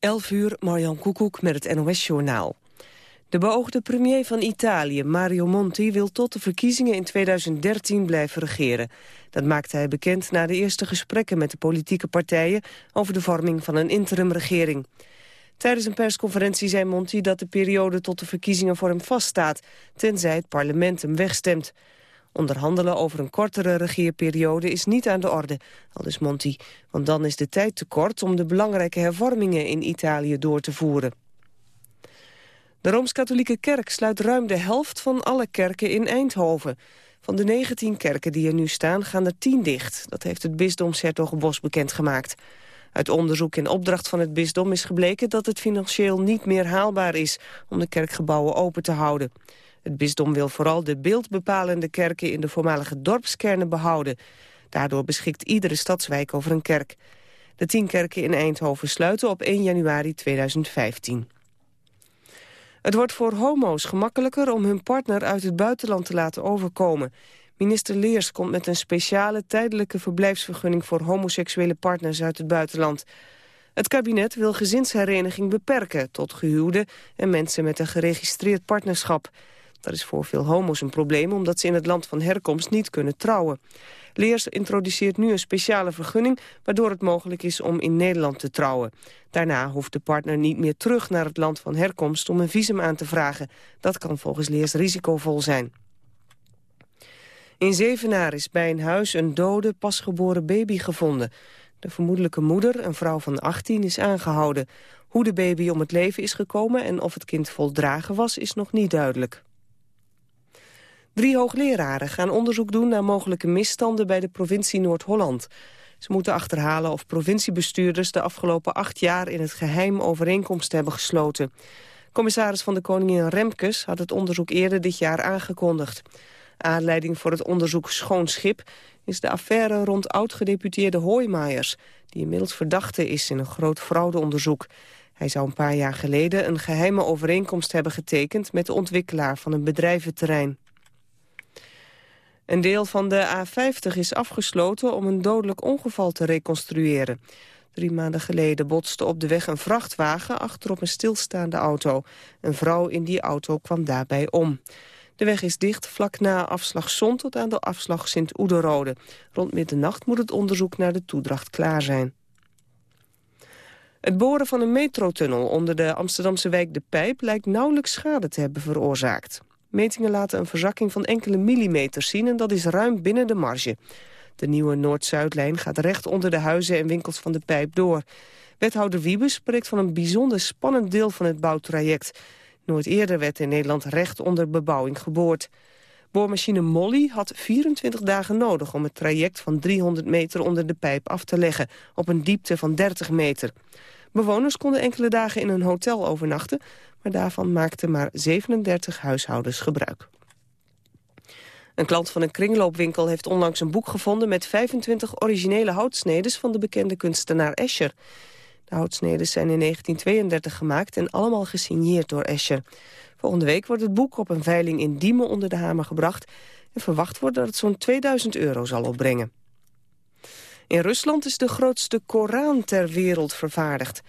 11 uur, Marjan Koekoek met het NOS-journaal. De beoogde premier van Italië, Mario Monti, wil tot de verkiezingen in 2013 blijven regeren. Dat maakte hij bekend na de eerste gesprekken met de politieke partijen over de vorming van een interimregering. Tijdens een persconferentie zei Monti dat de periode tot de verkiezingen voor hem vaststaat, tenzij het parlement hem wegstemt. Onderhandelen over een kortere regeerperiode is niet aan de orde, aldus Monti. Want dan is de tijd te kort om de belangrijke hervormingen in Italië door te voeren. De Rooms-Katholieke Kerk sluit ruim de helft van alle kerken in Eindhoven. Van de 19 kerken die er nu staan gaan er 10 dicht. Dat heeft het bisdom Sertogenbos bekendgemaakt. Uit onderzoek in opdracht van het bisdom is gebleken dat het financieel niet meer haalbaar is om de kerkgebouwen open te houden. Het bisdom wil vooral de beeldbepalende kerken in de voormalige dorpskernen behouden. Daardoor beschikt iedere stadswijk over een kerk. De tien kerken in Eindhoven sluiten op 1 januari 2015. Het wordt voor homo's gemakkelijker om hun partner uit het buitenland te laten overkomen. Minister Leers komt met een speciale tijdelijke verblijfsvergunning voor homoseksuele partners uit het buitenland. Het kabinet wil gezinshereniging beperken tot gehuwden en mensen met een geregistreerd partnerschap. Dat is voor veel homo's een probleem omdat ze in het land van herkomst niet kunnen trouwen. Leers introduceert nu een speciale vergunning waardoor het mogelijk is om in Nederland te trouwen. Daarna hoeft de partner niet meer terug naar het land van herkomst om een visum aan te vragen. Dat kan volgens Leers risicovol zijn. In Zevenaar is bij een huis een dode, pasgeboren baby gevonden. De vermoedelijke moeder, een vrouw van 18, is aangehouden. Hoe de baby om het leven is gekomen en of het kind voldragen was, is nog niet duidelijk. Drie hoogleraren gaan onderzoek doen naar mogelijke misstanden bij de provincie Noord-Holland. Ze moeten achterhalen of provinciebestuurders de afgelopen acht jaar in het geheim overeenkomsten hebben gesloten. Commissaris van de Koningin Remkes had het onderzoek eerder dit jaar aangekondigd. Aanleiding voor het onderzoek Schoon Schip is de affaire rond oud-gedeputeerde Hoijmaiers, die inmiddels verdachte is in een groot fraudeonderzoek. Hij zou een paar jaar geleden een geheime overeenkomst hebben getekend met de ontwikkelaar van een bedrijventerrein. Een deel van de A50 is afgesloten om een dodelijk ongeval te reconstrueren. Drie maanden geleden botste op de weg een vrachtwagen achterop een stilstaande auto. Een vrouw in die auto kwam daarbij om. De weg is dicht vlak na afslag Zon tot aan de afslag Sint-Oederode. Rond middernacht moet het onderzoek naar de toedracht klaar zijn. Het boren van een metrotunnel onder de Amsterdamse wijk De Pijp... lijkt nauwelijks schade te hebben veroorzaakt. Metingen laten een verzakking van enkele millimeters zien en dat is ruim binnen de marge. De nieuwe Noord-Zuidlijn gaat recht onder de huizen en winkels van de pijp door. Wethouder Wiebes spreekt van een bijzonder spannend deel van het bouwtraject. Nooit eerder werd in Nederland recht onder bebouwing geboord. Boormachine Molly had 24 dagen nodig om het traject van 300 meter onder de pijp af te leggen, op een diepte van 30 meter. Bewoners konden enkele dagen in een hotel overnachten, maar daarvan maakten maar 37 huishoudens gebruik. Een klant van een kringloopwinkel heeft onlangs een boek gevonden... met 25 originele houtsnedes van de bekende kunstenaar Escher. De houtsnedes zijn in 1932 gemaakt en allemaal gesigneerd door Escher. Volgende week wordt het boek op een veiling in Diemen onder de hamer gebracht... en verwacht wordt dat het zo'n 2000 euro zal opbrengen. In Rusland is de grootste Koran ter wereld vervaardigd.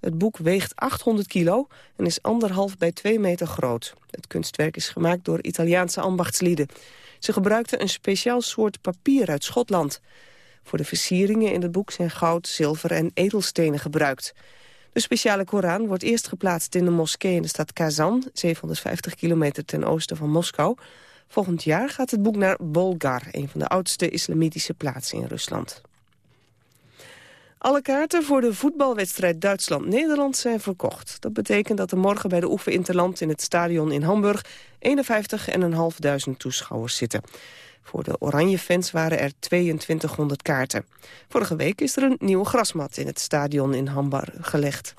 Het boek weegt 800 kilo en is anderhalf bij 2 meter groot. Het kunstwerk is gemaakt door Italiaanse ambachtslieden. Ze gebruikten een speciaal soort papier uit Schotland. Voor de versieringen in het boek zijn goud, zilver en edelstenen gebruikt. De speciale Koran wordt eerst geplaatst in de moskee in de stad Kazan... 750 kilometer ten oosten van Moskou. Volgend jaar gaat het boek naar Bolgar, een van de oudste islamitische plaatsen in Rusland. Alle kaarten voor de voetbalwedstrijd Duitsland-Nederland zijn verkocht. Dat betekent dat er morgen bij de Oefeninterland in het stadion in Hamburg 51.500 toeschouwers zitten. Voor de Oranje-fans waren er 2200 kaarten. Vorige week is er een nieuwe grasmat in het stadion in Hamburg gelegd.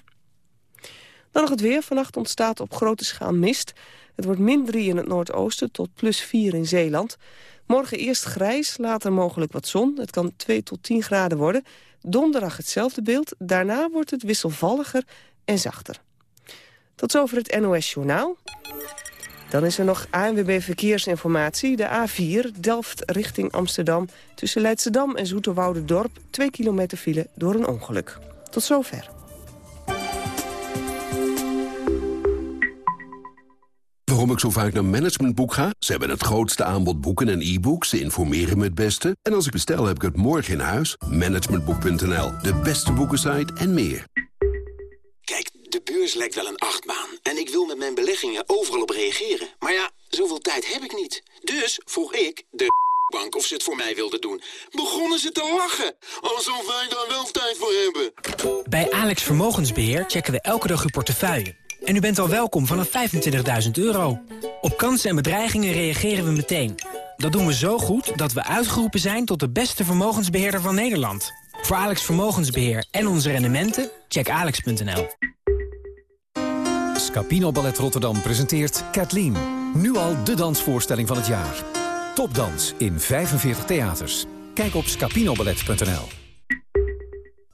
Dan nog het weer. Vannacht ontstaat op grote schaal mist. Het wordt min 3 in het noordoosten tot plus 4 in Zeeland. Morgen eerst grijs, later mogelijk wat zon. Het kan 2 tot 10 graden worden. Donderdag hetzelfde beeld. Daarna wordt het wisselvalliger en zachter. Tot zover het NOS Journaal. Dan is er nog ANWB Verkeersinformatie. De A4 Delft richting Amsterdam. Tussen Leidschendam en Dorp 2 kilometer file door een ongeluk. Tot zover. Waarom ik zo vaak naar Managementboek ga? Ze hebben het grootste aanbod boeken en e-books. Ze informeren me het beste. En als ik bestel, heb ik het morgen in huis. Managementboek.nl, de beste boekensite en meer. Kijk, de beurs lijkt wel een achtbaan. En ik wil met mijn beleggingen overal op reageren. Maar ja, zoveel tijd heb ik niet. Dus vroeg ik de bank of ze het voor mij wilden doen. Begonnen ze te lachen. Alsof wij daar wel tijd voor hebben. Bij Alex Vermogensbeheer checken we elke dag uw portefeuille. En u bent al welkom vanaf 25.000 euro. Op kansen en bedreigingen reageren we meteen. Dat doen we zo goed dat we uitgeroepen zijn tot de beste vermogensbeheerder van Nederland. Voor Alex Vermogensbeheer en onze rendementen, check alex.nl. Scapino Ballet Rotterdam presenteert Kathleen. Nu al de dansvoorstelling van het jaar. Topdans in 45 theaters. Kijk op scapinoballet.nl.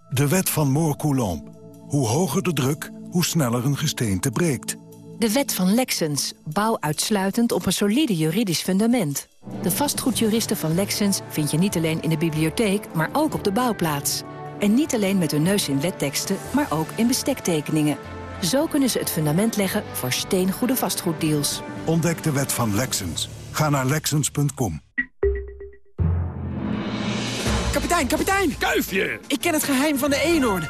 De wet van Moore-Coulomb. Hoe hoger de druk, hoe sneller een gesteente breekt. De wet van Lexens. Bouw uitsluitend op een solide juridisch fundament. De vastgoedjuristen van Lexens vind je niet alleen in de bibliotheek, maar ook op de bouwplaats. En niet alleen met hun neus in wetteksten, maar ook in bestektekeningen. Zo kunnen ze het fundament leggen voor steengoede vastgoeddeals. Ontdek de wet van Lexens. Ga naar Lexens.com. Kapitein, kapitein! Kuifje! Ik ken het geheim van de eenhoorn.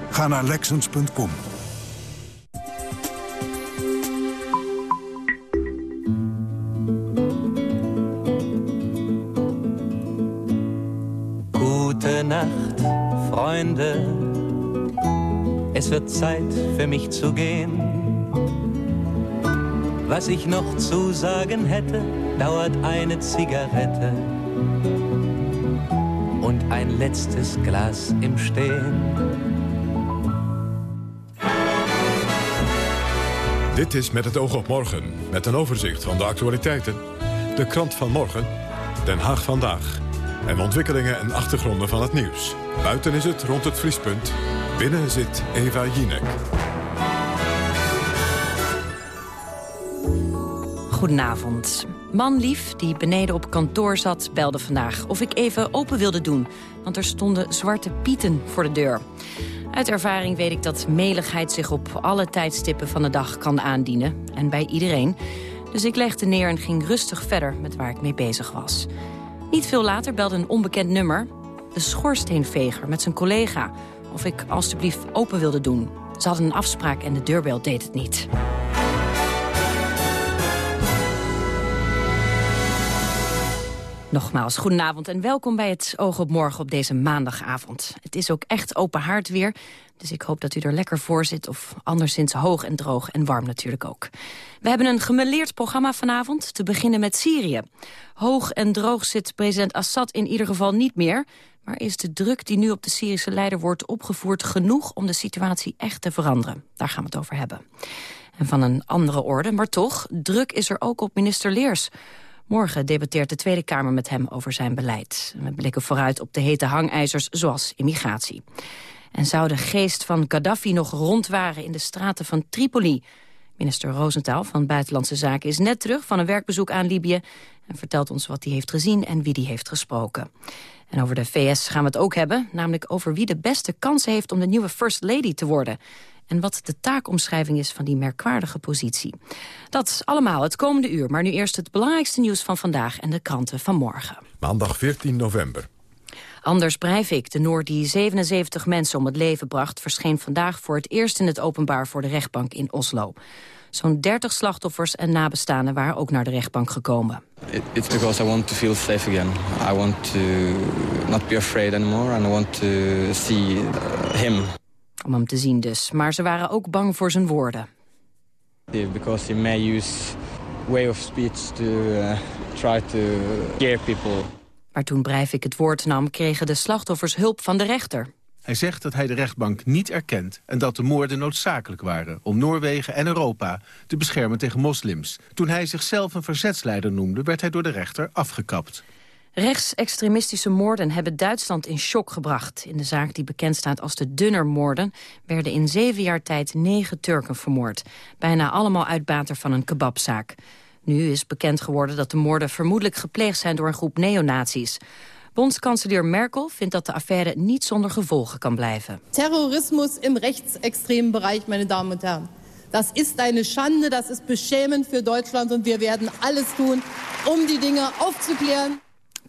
Ga naar Lexens.com. Gute Nacht, Freunde. Es wird Zeit für mich zu gehen. Was ich noch zu sagen hätte, dauert eine Zigarette und ein letztes Glas im Stehen. Dit is Met het oog op morgen, met een overzicht van de actualiteiten. De krant van morgen, Den Haag vandaag. En ontwikkelingen en achtergronden van het nieuws. Buiten is het rond het vriespunt. Binnen zit Eva Jinek. Goedenavond. Manlief, die beneden op kantoor zat, belde vandaag of ik even open wilde doen. Want er stonden zwarte pieten voor de deur. Uit ervaring weet ik dat meligheid zich op alle tijdstippen van de dag kan aandienen. En bij iedereen. Dus ik legde neer en ging rustig verder met waar ik mee bezig was. Niet veel later belde een onbekend nummer. De schoorsteenveger met zijn collega. Of ik alstublieft open wilde doen. Ze hadden een afspraak en de deurbel deed het niet. Nogmaals, goedenavond en welkom bij het Oog op Morgen op deze maandagavond. Het is ook echt open haard weer, dus ik hoop dat u er lekker voor zit... of anderszins hoog en droog en warm natuurlijk ook. We hebben een gemeleerd programma vanavond, te beginnen met Syrië. Hoog en droog zit president Assad in ieder geval niet meer... maar is de druk die nu op de Syrische leider wordt opgevoerd... genoeg om de situatie echt te veranderen? Daar gaan we het over hebben. En van een andere orde, maar toch, druk is er ook op minister Leers... Morgen debatteert de Tweede Kamer met hem over zijn beleid. We blikken vooruit op de hete hangijzers zoals immigratie. En zou de geest van Gaddafi nog rondwaren in de straten van Tripoli? Minister Rosenthal van Buitenlandse Zaken is net terug van een werkbezoek aan Libië... en vertelt ons wat hij heeft gezien en wie die heeft gesproken. En over de VS gaan we het ook hebben, namelijk over wie de beste kansen heeft om de nieuwe First Lady te worden en wat de taakomschrijving is van die merkwaardige positie. Dat allemaal het komende uur, maar nu eerst het belangrijkste nieuws van vandaag en de kranten van morgen. Maandag 14 november. Anders Breivik, de Noor die 77 mensen om het leven bracht... verscheen vandaag voor het eerst in het openbaar voor de rechtbank in Oslo. Zo'n 30 slachtoffers en nabestaanden waren ook naar de rechtbank gekomen. It's because I want to feel safe again. I want to not be afraid anymore and I want to see him om hem te zien dus. Maar ze waren ook bang voor zijn woorden. Because he may use way of speech to uh, try to scare people. Maar toen Breivik het woord nam, kregen de slachtoffers hulp van de rechter. Hij zegt dat hij de rechtbank niet erkent en dat de moorden noodzakelijk waren... om Noorwegen en Europa te beschermen tegen moslims. Toen hij zichzelf een verzetsleider noemde, werd hij door de rechter afgekapt. Rechtsextremistische moorden hebben Duitsland in shock gebracht. In de zaak die bekend staat als de Dunner-moorden... werden in zeven jaar tijd negen Turken vermoord. Bijna allemaal uitbater van een kebabzaak. Nu is bekend geworden dat de moorden vermoedelijk gepleegd zijn... door een groep neonazies. Bondskanselier Merkel vindt dat de affaire niet zonder gevolgen kan blijven. Terrorismus im rechtsextremen Bereich, meine Damen und Herren. Das ist eine Schande, das ist beschämend für Deutschland und wir werden alles tun, um die Dinge aufzuklären.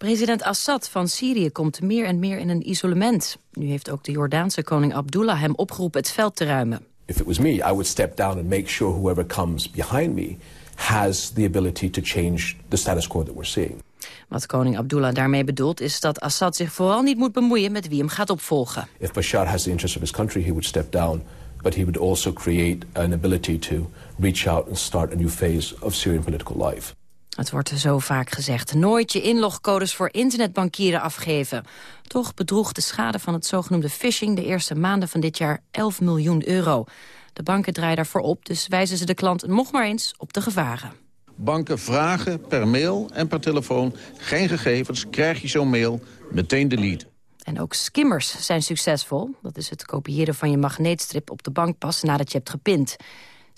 President Assad van Syrië komt meer en meer in een isolement. Nu heeft ook de Jordaanse koning Abdullah hem opgeroepen het veld te ruimen. If it was me, I would step down and make sure whoever comes behind me has the ability to change the status quo that we're seeing. Wat koning Abdullah daarmee bedoelt is dat Assad zich vooral niet moet bemoeien met wie hem gaat opvolgen. If Bashar has the interest of his country, he would step down, but he would also create an ability to reach out and start a new phase of Syrian political life. Het wordt zo vaak gezegd. Nooit je inlogcodes voor internetbankieren afgeven. Toch bedroeg de schade van het zogenoemde phishing... de eerste maanden van dit jaar 11 miljoen euro. De banken draaien daarvoor op, dus wijzen ze de klant nog maar eens op de gevaren. Banken vragen per mail en per telefoon geen gegevens. Krijg je zo'n mail, meteen delete. En ook skimmers zijn succesvol. Dat is het kopiëren van je magneetstrip op de bankpas nadat je hebt gepind.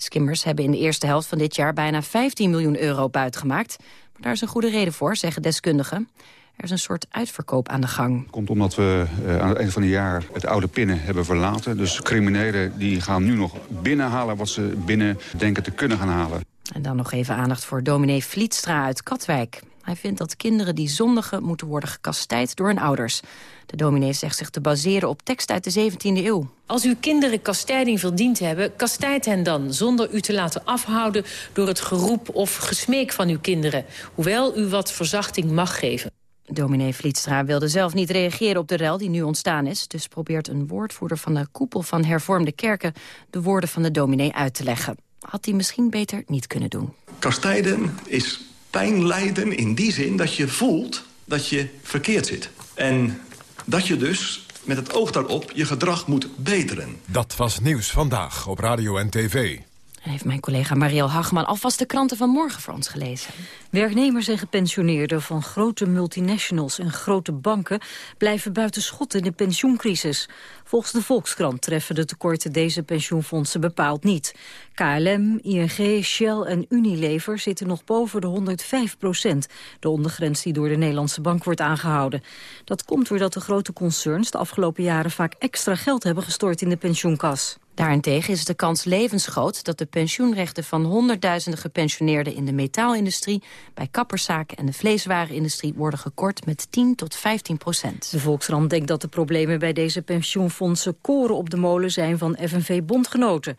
Skimmers hebben in de eerste helft van dit jaar bijna 15 miljoen euro buitgemaakt. Maar daar is een goede reden voor, zeggen deskundigen. Er is een soort uitverkoop aan de gang. Komt omdat we uh, aan het eind van het jaar het oude pinnen hebben verlaten. Dus criminelen die gaan nu nog binnenhalen wat ze binnen denken te kunnen gaan halen. En dan nog even aandacht voor dominee Vlietstra uit Katwijk. Hij vindt dat kinderen die zondigen moeten worden gekastijd door hun ouders. De dominee zegt zich te baseren op tekst uit de 17e eeuw. Als uw kinderen kastijding verdiend hebben, kastijd hen dan... zonder u te laten afhouden door het geroep of gesmeek van uw kinderen. Hoewel u wat verzachting mag geven. Dominee Vlietstra wilde zelf niet reageren op de rel die nu ontstaan is. Dus probeert een woordvoerder van de koepel van hervormde kerken... de woorden van de dominee uit te leggen. Had hij misschien beter niet kunnen doen. Kastijden is pijn lijden in die zin dat je voelt dat je verkeerd zit. En dat je dus met het oog daarop je gedrag moet beteren. Dat was Nieuws Vandaag op Radio en TV. En heeft mijn collega Marielle Hagman alvast de kranten van morgen voor ons gelezen. Werknemers en gepensioneerden van grote multinationals en grote banken blijven buiten schot in de pensioencrisis. Volgens de Volkskrant treffen de tekorten deze pensioenfondsen bepaald niet. KLM, ING, Shell en Unilever zitten nog boven de 105 procent, de ondergrens die door de Nederlandse bank wordt aangehouden. Dat komt doordat de grote concerns de afgelopen jaren vaak extra geld hebben gestort in de pensioenkas. Daarentegen is de kans levensgroot dat de pensioenrechten van honderdduizenden gepensioneerden in de metaalindustrie, bij kapperszaken en de vleeswarenindustrie worden gekort met 10 tot 15 procent. De Volkskrant denkt dat de problemen bij deze pensioenfondsen koren op de molen zijn van FNV-bondgenoten.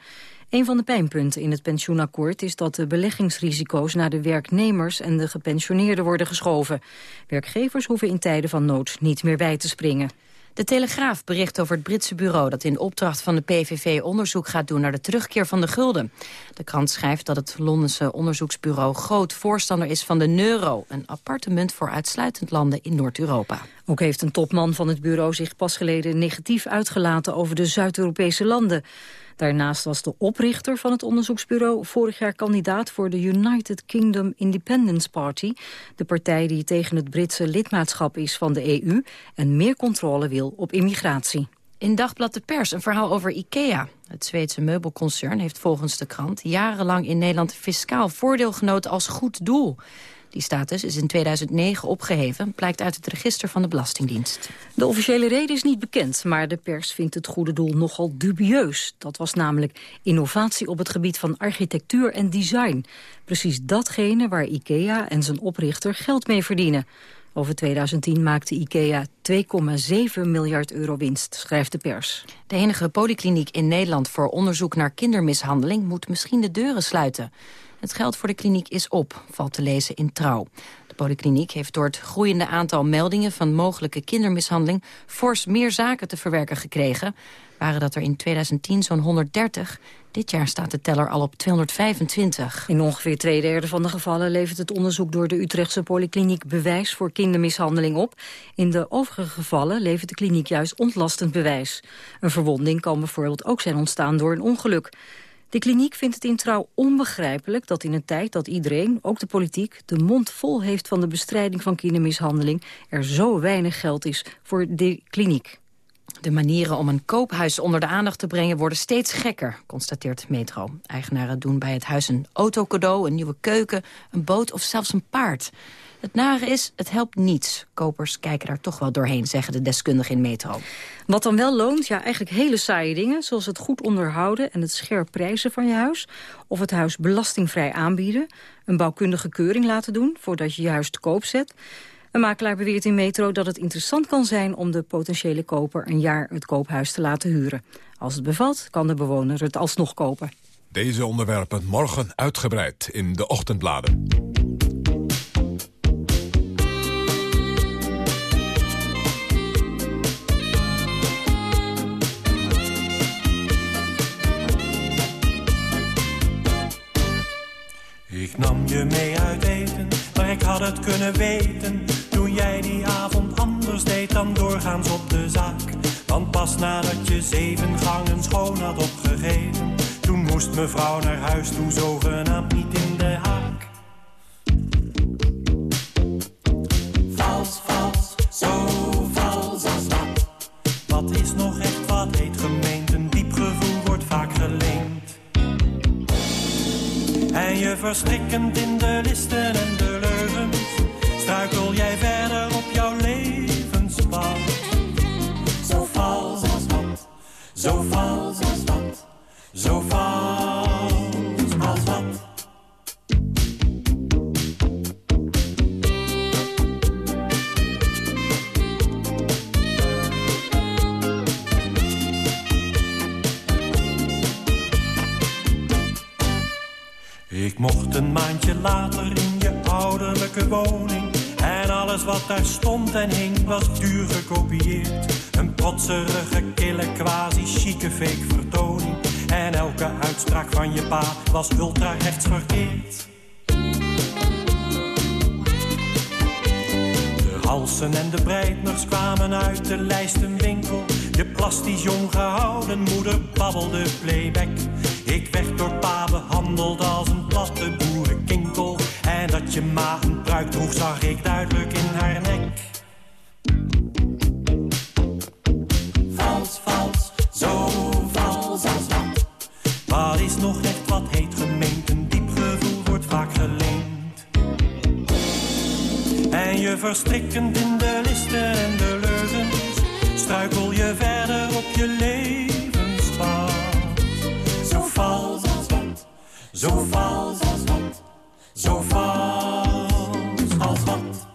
Een van de pijnpunten in het pensioenakkoord is dat de beleggingsrisico's naar de werknemers en de gepensioneerden worden geschoven. Werkgevers hoeven in tijden van nood niet meer bij te springen. De Telegraaf bericht over het Britse bureau dat in opdracht van de PVV onderzoek gaat doen naar de terugkeer van de gulden. De krant schrijft dat het Londense onderzoeksbureau groot voorstander is van de euro, een aparte munt voor uitsluitend landen in Noord-Europa. Ook heeft een topman van het bureau zich pas geleden negatief uitgelaten over de Zuid-Europese landen. Daarnaast was de oprichter van het onderzoeksbureau vorig jaar kandidaat voor de United Kingdom Independence Party, de partij die tegen het Britse lidmaatschap is van de EU en meer controle wil op immigratie. In Dagblad de Pers een verhaal over IKEA. Het Zweedse meubelconcern heeft volgens de krant jarenlang in Nederland fiscaal voordeel genoten als goed doel. Die status is in 2009 opgeheven, blijkt uit het register van de Belastingdienst. De officiële reden is niet bekend, maar de pers vindt het goede doel nogal dubieus. Dat was namelijk innovatie op het gebied van architectuur en design. Precies datgene waar IKEA en zijn oprichter geld mee verdienen. Over 2010 maakte IKEA 2,7 miljard euro winst, schrijft de pers. De enige polykliniek in Nederland voor onderzoek naar kindermishandeling moet misschien de deuren sluiten. Het geld voor de kliniek is op, valt te lezen in Trouw. De polykliniek heeft door het groeiende aantal meldingen... van mogelijke kindermishandeling fors meer zaken te verwerken gekregen. Waren dat er in 2010 zo'n 130, Dit jaar staat de teller al op 225. In ongeveer twee derde van de gevallen levert het onderzoek door de Utrechtse polykliniek bewijs voor kindermishandeling op. In de overige gevallen levert de kliniek juist ontlastend bewijs. Een verwonding kan bijvoorbeeld ook zijn ontstaan door een ongeluk. De kliniek vindt het in trouw onbegrijpelijk dat in een tijd dat iedereen, ook de politiek, de mond vol heeft van de bestrijding van kindermishandeling, er zo weinig geld is voor de kliniek. De manieren om een koophuis onder de aandacht te brengen worden steeds gekker, constateert Metro. Eigenaren doen bij het huis een autocadeau, een nieuwe keuken, een boot of zelfs een paard. Het nare is, het helpt niets. Kopers kijken daar toch wel doorheen, zeggen de deskundigen in Metro. Wat dan wel loont, ja eigenlijk hele saaie dingen... zoals het goed onderhouden en het scherp prijzen van je huis... of het huis belastingvrij aanbieden... een bouwkundige keuring laten doen voordat je je huis te koop zet... Een makelaar beweert in Metro dat het interessant kan zijn om de potentiële koper een jaar het koophuis te laten huren. Als het bevalt, kan de bewoner het alsnog kopen. Deze onderwerpen morgen uitgebreid in de ochtendbladen. Ik nam je mee uit ik had het kunnen weten. Toen jij die avond anders deed dan doorgaans op de zaak. Want pas nadat je zeven gangen schoon had opgegeten. Toen moest mevrouw naar huis toe, zogenaamd niet in de haak. Vals, vals, zo vals als wat. Wat is nog echt, wat heet En je verstrikkend in de listen en de leugens Struikel jij verder op jouw levenspad. Zo vals als wat, zo vals als wat Zo vals een maandje later in je ouderlijke woning. En alles wat daar stond en hing was duur gekopieerd. Een protserige, kille, quasi-chique fake vertoning. En elke uitspraak van je pa was ultra rechtsverkeerd. De halsen en de breitners kwamen uit de lijstenwinkel. Je plastisch jong gehouden moeder babbelde playback. Ik werd door pa behandeld als een platte boerenkinkel. En dat je ma een pruik droeg zag ik duidelijk in haar nek. Vals, vals, zo vals als wat. Wat is nog echt wat heet gemeend? Een diep gevoel wordt vaak geleend. En je verstrikkend in de listen en de leugens. Struikel je verder op je levenspad. Zo vals als wat, zo vals als wat.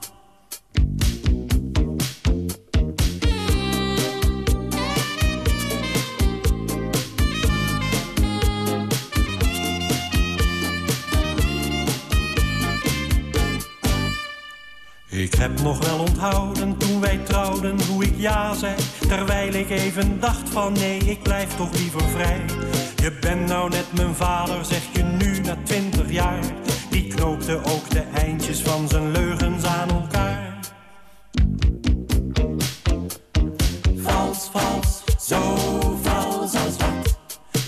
Ik heb nog wel onthouden toen wij trouwden hoe ik ja zei Terwijl ik even dacht van nee, ik blijf toch liever vrij Je bent nou net mijn vader, zeg je nu na twintig jaar. Die knoopte ook de eindjes van zijn leugens aan elkaar. Vals, vals, zo vals als wat.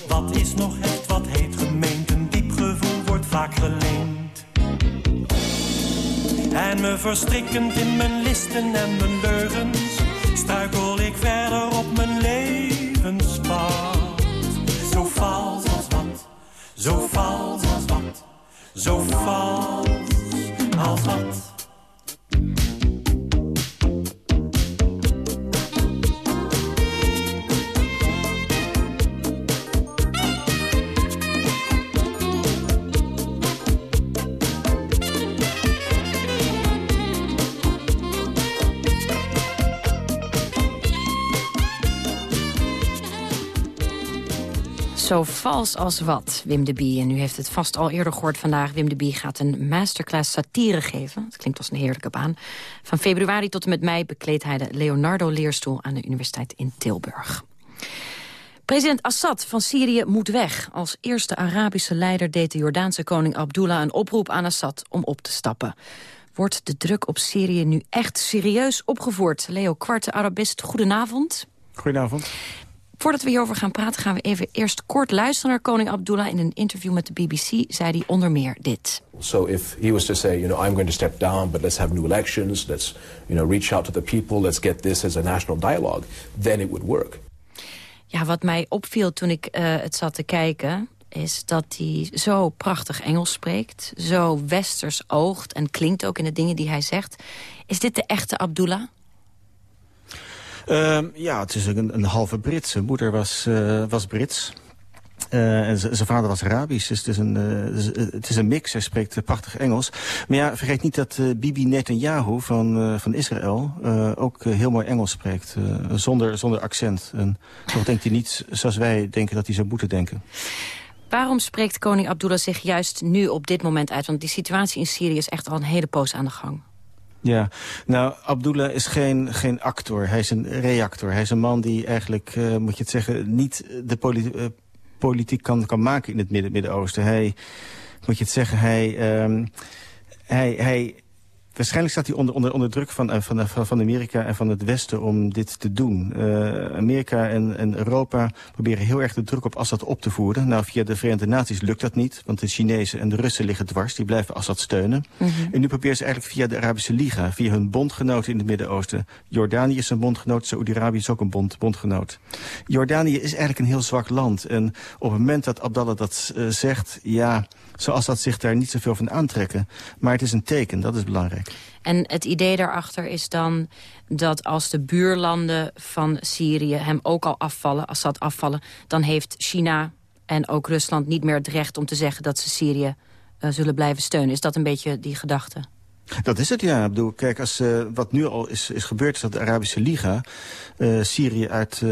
Wat is nog echt, wat heet gemeend? Een diep gevoel wordt vaak geleend. En me verstrikkend in mijn listen en mijn leugens Struikel ik verder op mijn levenspad Zo vals Zo vals als wat, Wim de Bie. En u heeft het vast al eerder gehoord vandaag. Wim de Bie gaat een masterclass satire geven. Dat klinkt als een heerlijke baan. Van februari tot en met mei bekleedt hij de Leonardo-leerstoel... aan de Universiteit in Tilburg. President Assad van Syrië moet weg. Als eerste Arabische leider deed de Jordaanse koning Abdullah een oproep aan Assad om op te stappen. Wordt de druk op Syrië nu echt serieus opgevoerd? Leo Kwarte, Arabist, goedenavond. Goedenavond. Voordat we hierover gaan praten gaan we even eerst kort luisteren naar koning Abdullah. In een interview met de BBC zei hij onder meer dit. So if he was to say, you know, I'm going to step down, but let's have new elections, let's, you know, reach out to the people, let's get this as a national dialogue, then it would work. Ja, wat mij opviel toen ik uh, het zat te kijken is dat hij zo prachtig Engels spreekt. Zo westers oogt en klinkt ook in de dingen die hij zegt. Is dit de echte Abdullah? Uh, ja, het is een, een halve Brit. Zijn moeder was, uh, was Brits. Uh, en zijn vader was Arabisch, dus het is, een, uh, het is een mix. Hij spreekt prachtig Engels. Maar ja, vergeet niet dat uh, Bibi Netanyahu van, van Israël ook heel mooi Engels spreekt. zonder, zonder accent. En toch denkt hij niet zoals wij denken dat hij zou moeten denken. Waarom spreekt koning Abdullah zich juist nu op dit moment uit? Want die situatie in Syrië is echt al een hele poos aan de gang. Ja, nou, Abdullah is geen, geen actor. Hij is een reactor. Hij is een man die eigenlijk, uh, moet je het zeggen, niet de uh, politiek kan, kan maken in het Midden-Oosten. hij, moet je het zeggen, hij, um, hij, hij Waarschijnlijk staat hij onder, onder, onder druk van, uh, van, van Amerika en van het Westen om dit te doen. Uh, Amerika en, en Europa proberen heel erg de druk op Assad op te voeren. Nou, via de Verenigde Naties lukt dat niet, want de Chinezen en de Russen liggen dwars. Die blijven Assad steunen. Mm -hmm. En nu proberen ze eigenlijk via de Arabische Liga, via hun bondgenoten in het Midden-Oosten. Jordanië is een bondgenoot, Saoedi-Arabië is ook een bond, bondgenoot. Jordanië is eigenlijk een heel zwak land. En op het moment dat Abdallah dat uh, zegt, ja zoals dat zich daar niet zoveel van aantrekken. Maar het is een teken, dat is belangrijk. En het idee daarachter is dan dat als de buurlanden van Syrië hem ook al afvallen, Assad afvallen, dan heeft China en ook Rusland niet meer het recht om te zeggen dat ze Syrië uh, zullen blijven steunen. Is dat een beetje die gedachte? Dat is het, ja. Ik bedoel, kijk, als, uh, wat nu al is, is gebeurd... is dat de Arabische Liga uh, Syrië uit, uh,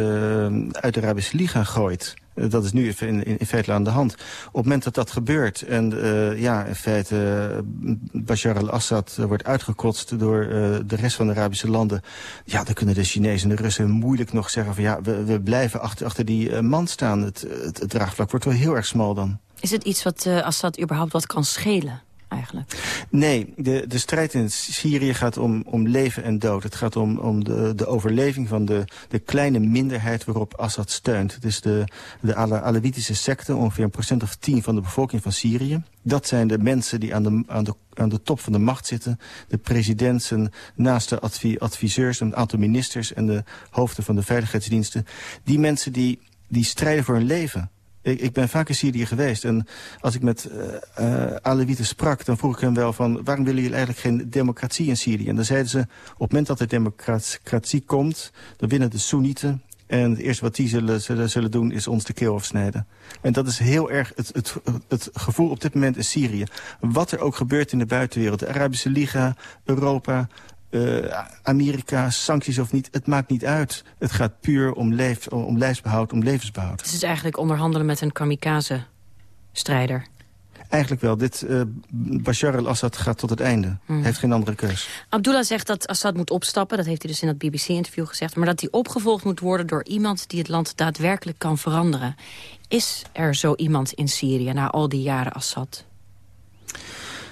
uit de Arabische Liga gooit. Dat is nu in, in, in, feite aan de hand. Op het moment dat dat gebeurt en uh, ja, in feite uh, Bashar al-Assad wordt uitgekotst door de rest van de Arabische landen, ja, dan kunnen de Chinezen en de Russen moeilijk nog zeggen van ja, we, we blijven achter, achter die man staan. Het, het, het draagvlak wordt wel heel erg smal dan. Is het iets wat Assad überhaupt wat kan schelen? Eigenlijk. Nee, de, de strijd in Syrië gaat om, om leven en dood. Het gaat om, om de, de overleving van de, de kleine minderheid waarop Assad steunt. Het is de, de Alawitische secte, ongeveer een procent of tien van de bevolking van Syrië. Dat zijn de mensen die aan de, aan de, aan de top van de macht zitten. De president, zijn naaste advi, adviseurs, een aantal ministers en de hoofden van de veiligheidsdiensten. Die mensen die, die strijden voor hun leven. Ik, ik ben vaak in Syrië geweest en als ik met uh, sprak... dan vroeg ik hem wel van waarom willen jullie eigenlijk geen democratie in Syrië? En dan zeiden ze, op het moment dat er democratie komt... dan winnen de Soenieten en het eerste wat die zullen, zullen, zullen doen is ons de keel afsnijden. En dat is heel erg het, het, het gevoel op dit moment in Syrië. Wat er ook gebeurt in de buitenwereld, de Arabische Liga, Europa... Uh, Amerika, sancties of niet, het maakt niet uit. Het gaat puur om, leef, om lijfsbehoud, om levensbehoud. Het is eigenlijk onderhandelen met een kamikaze-strijder. Eigenlijk wel. Dit, uh, Bashar al-Assad gaat tot het einde. Hmm. Heeft geen andere keus. Abdullah zegt dat Assad moet opstappen. Dat heeft hij dus in dat BBC-interview gezegd. Maar dat hij opgevolgd moet worden door iemand die het land daadwerkelijk kan veranderen. Is er zo iemand in Syrië na al die jaren Assad?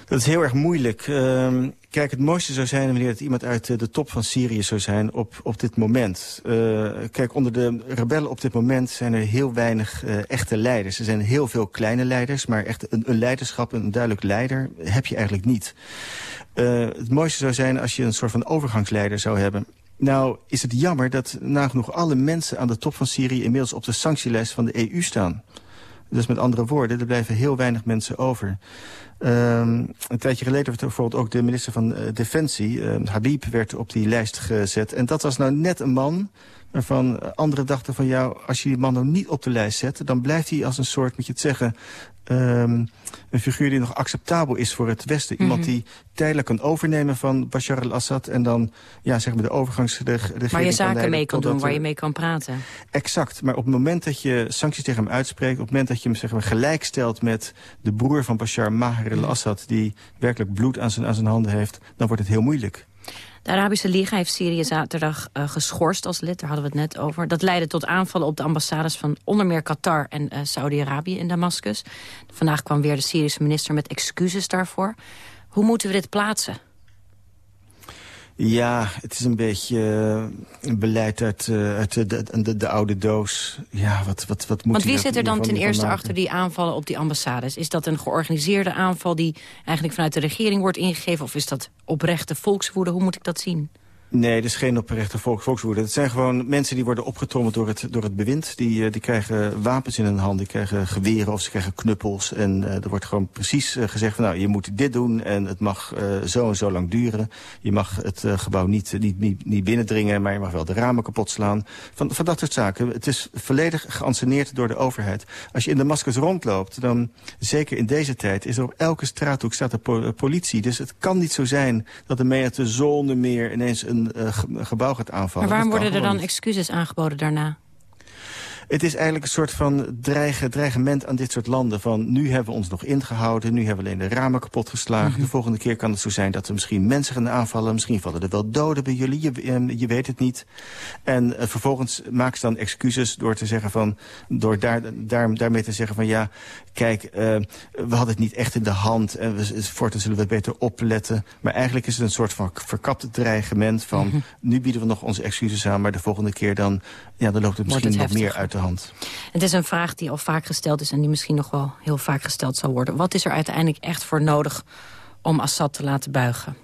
Dat is heel erg moeilijk. Uh, kijk, het mooiste zou zijn wanneer het iemand uit de top van Syrië zou zijn op, op dit moment. Uh, kijk, onder de rebellen op dit moment zijn er heel weinig uh, echte leiders. Er zijn heel veel kleine leiders, maar echt een, een leiderschap, een duidelijk leider, heb je eigenlijk niet. Het mooiste zou zijn als je een soort van overgangsleider zou hebben. Nou is het jammer dat nagenoeg alle mensen aan de top van Syrië... inmiddels op de sanctielijst van de EU staan. Dus met andere woorden, er blijven heel weinig mensen over. Um, een tijdje geleden werd bijvoorbeeld ook de minister van uh, Defensie, uh, Habib, werd op die lijst gezet. En dat was nou net een man waarvan anderen dachten van... ja, als je die man nou niet op de lijst zet... dan blijft hij als een soort, moet je het zeggen... Um, een figuur die nog acceptabel is voor het Westen. Mm -hmm. Iemand die tijdelijk kan overnemen van Bashar al-Assad... en dan ja, zeg maar de overgangsregering Waar je zaken mee kan doen, waar je mee kan praten. Exact, maar op het moment dat je sancties tegen hem uitspreekt... op het moment dat je hem zeg maar, gelijk stelt met de broer van Bashar, Maher al-Assad... die werkelijk bloed aan zijn, aan zijn handen heeft, dan wordt het heel moeilijk. De Arabische Liga heeft Syrië zaterdag uh, geschorst als lid. Daar hadden we het net over. Dat leidde tot aanvallen op de ambassades van onder meer Qatar en uh, Saudi-Arabië in Damascus. Vandaag kwam weer de Syrische minister met excuses daarvoor. Hoe moeten we dit plaatsen? Ja, het is een beetje een beleid uit, uh, uit de, de, de, oude doos. Ja, wat, wat, wat moet Want wie zit er dan ten eerste achter die aanvallen op die ambassades? Is dat een georganiseerde aanval die eigenlijk vanuit de regering wordt ingegeven... of is dat oprechte volkswoede? Hoe moet ik dat zien? Nee, dat is geen oprechte volk, volkswoede. Het zijn gewoon mensen die worden opgetrommeld door het, door het bewind. Die, uh, die krijgen wapens in hun hand, die krijgen geweren of ze krijgen knuppels. En uh, er wordt gewoon precies uh, gezegd van nou, je moet dit doen en het mag zo en zo lang duren. Je mag het gebouw niet, niet, niet, niet binnendringen, maar je mag wel de ramen kapot slaan. Van, van dat soort zaken. Het is volledig geanceneerd door de overheid. Als je in Damascus rondloopt, dan zeker in deze tijd... is er op elke straathoek staat po politie. Dus het kan niet zo zijn dat de menigte zonder meer ineens... een een uh, gebouw gaat aanvallen. Maar waarom worden er dan excuses aangeboden daarna? Het is eigenlijk een soort van dreigen, dreigement aan dit soort landen. Van nu hebben we ons nog ingehouden, nu hebben we alleen de ramen kapot geslagen. Mhm. De volgende keer kan het zo zijn dat er misschien mensen gaan aanvallen. Misschien vallen er wel doden bij jullie, je, ehm, je weet het niet. En uh, vervolgens maken ze dan excuses door te zeggen van... door daar, daar, daarmee te zeggen van ja, kijk, uh, we hadden het niet echt in de hand... en we, voortaan zullen we beter opletten. Maar eigenlijk is het een soort van verkapt dreigement van... Mhm. nu bieden we nog onze excuses aan, maar de volgende keer dan, ja, dan loopt het misschien nog meer uit de hand. Het is een vraag die al vaak gesteld is... en die misschien nog wel heel vaak gesteld zal worden. Wat is er uiteindelijk echt voor nodig om Assad te laten buigen?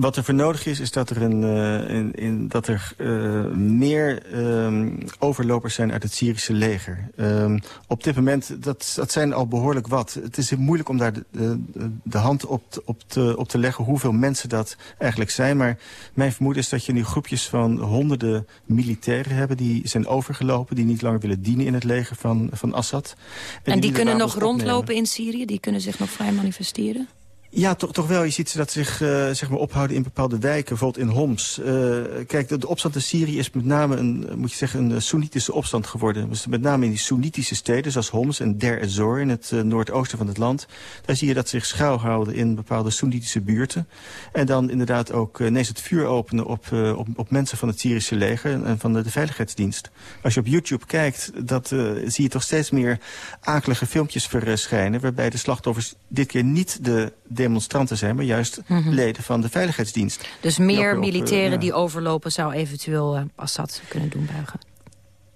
Wat er voor nodig is, is dat er, een, uh, in, in, dat er uh, meer um, overlopers zijn uit het Syrische leger. Um, op dit moment, dat, dat zijn al behoorlijk wat. Het is moeilijk om daar de, de, de hand op, op, te, op te leggen hoeveel mensen dat eigenlijk zijn. Maar mijn vermoeden is dat je nu groepjes van honderden militairen hebben... die zijn overgelopen, die niet langer willen dienen in het leger van, van Assad. En, en die, die kunnen nog rondlopen in Syrië? Die kunnen zich nog vrij manifesteren? Ja, toch, toch wel. Je ziet ze dat zich uh, zeg maar ophouden in bepaalde wijken. Bijvoorbeeld in Homs. Uh, kijk, de, opstand in Syrië is met name een, moet je zeggen, een Soenitische opstand geworden. Dus met name in die Soenitische steden, zoals Homs en Der Ezor in het noordoosten van het land. Daar zie je dat ze zich schuilhouden in bepaalde Soenitische buurten. En dan inderdaad ook ineens het vuur openen op, op, op, mensen van het Syrische leger en van de, de veiligheidsdienst. Als je op YouTube kijkt, dat, zie je toch steeds meer akelige filmpjes verschijnen... waarbij de slachtoffers dit keer niet de demonstranten zijn... maar juist mm -hmm. leden van de veiligheidsdienst. Dus meer op, militairen ja. die overlopen... zou eventueel uh, Assad kunnen doen buigen?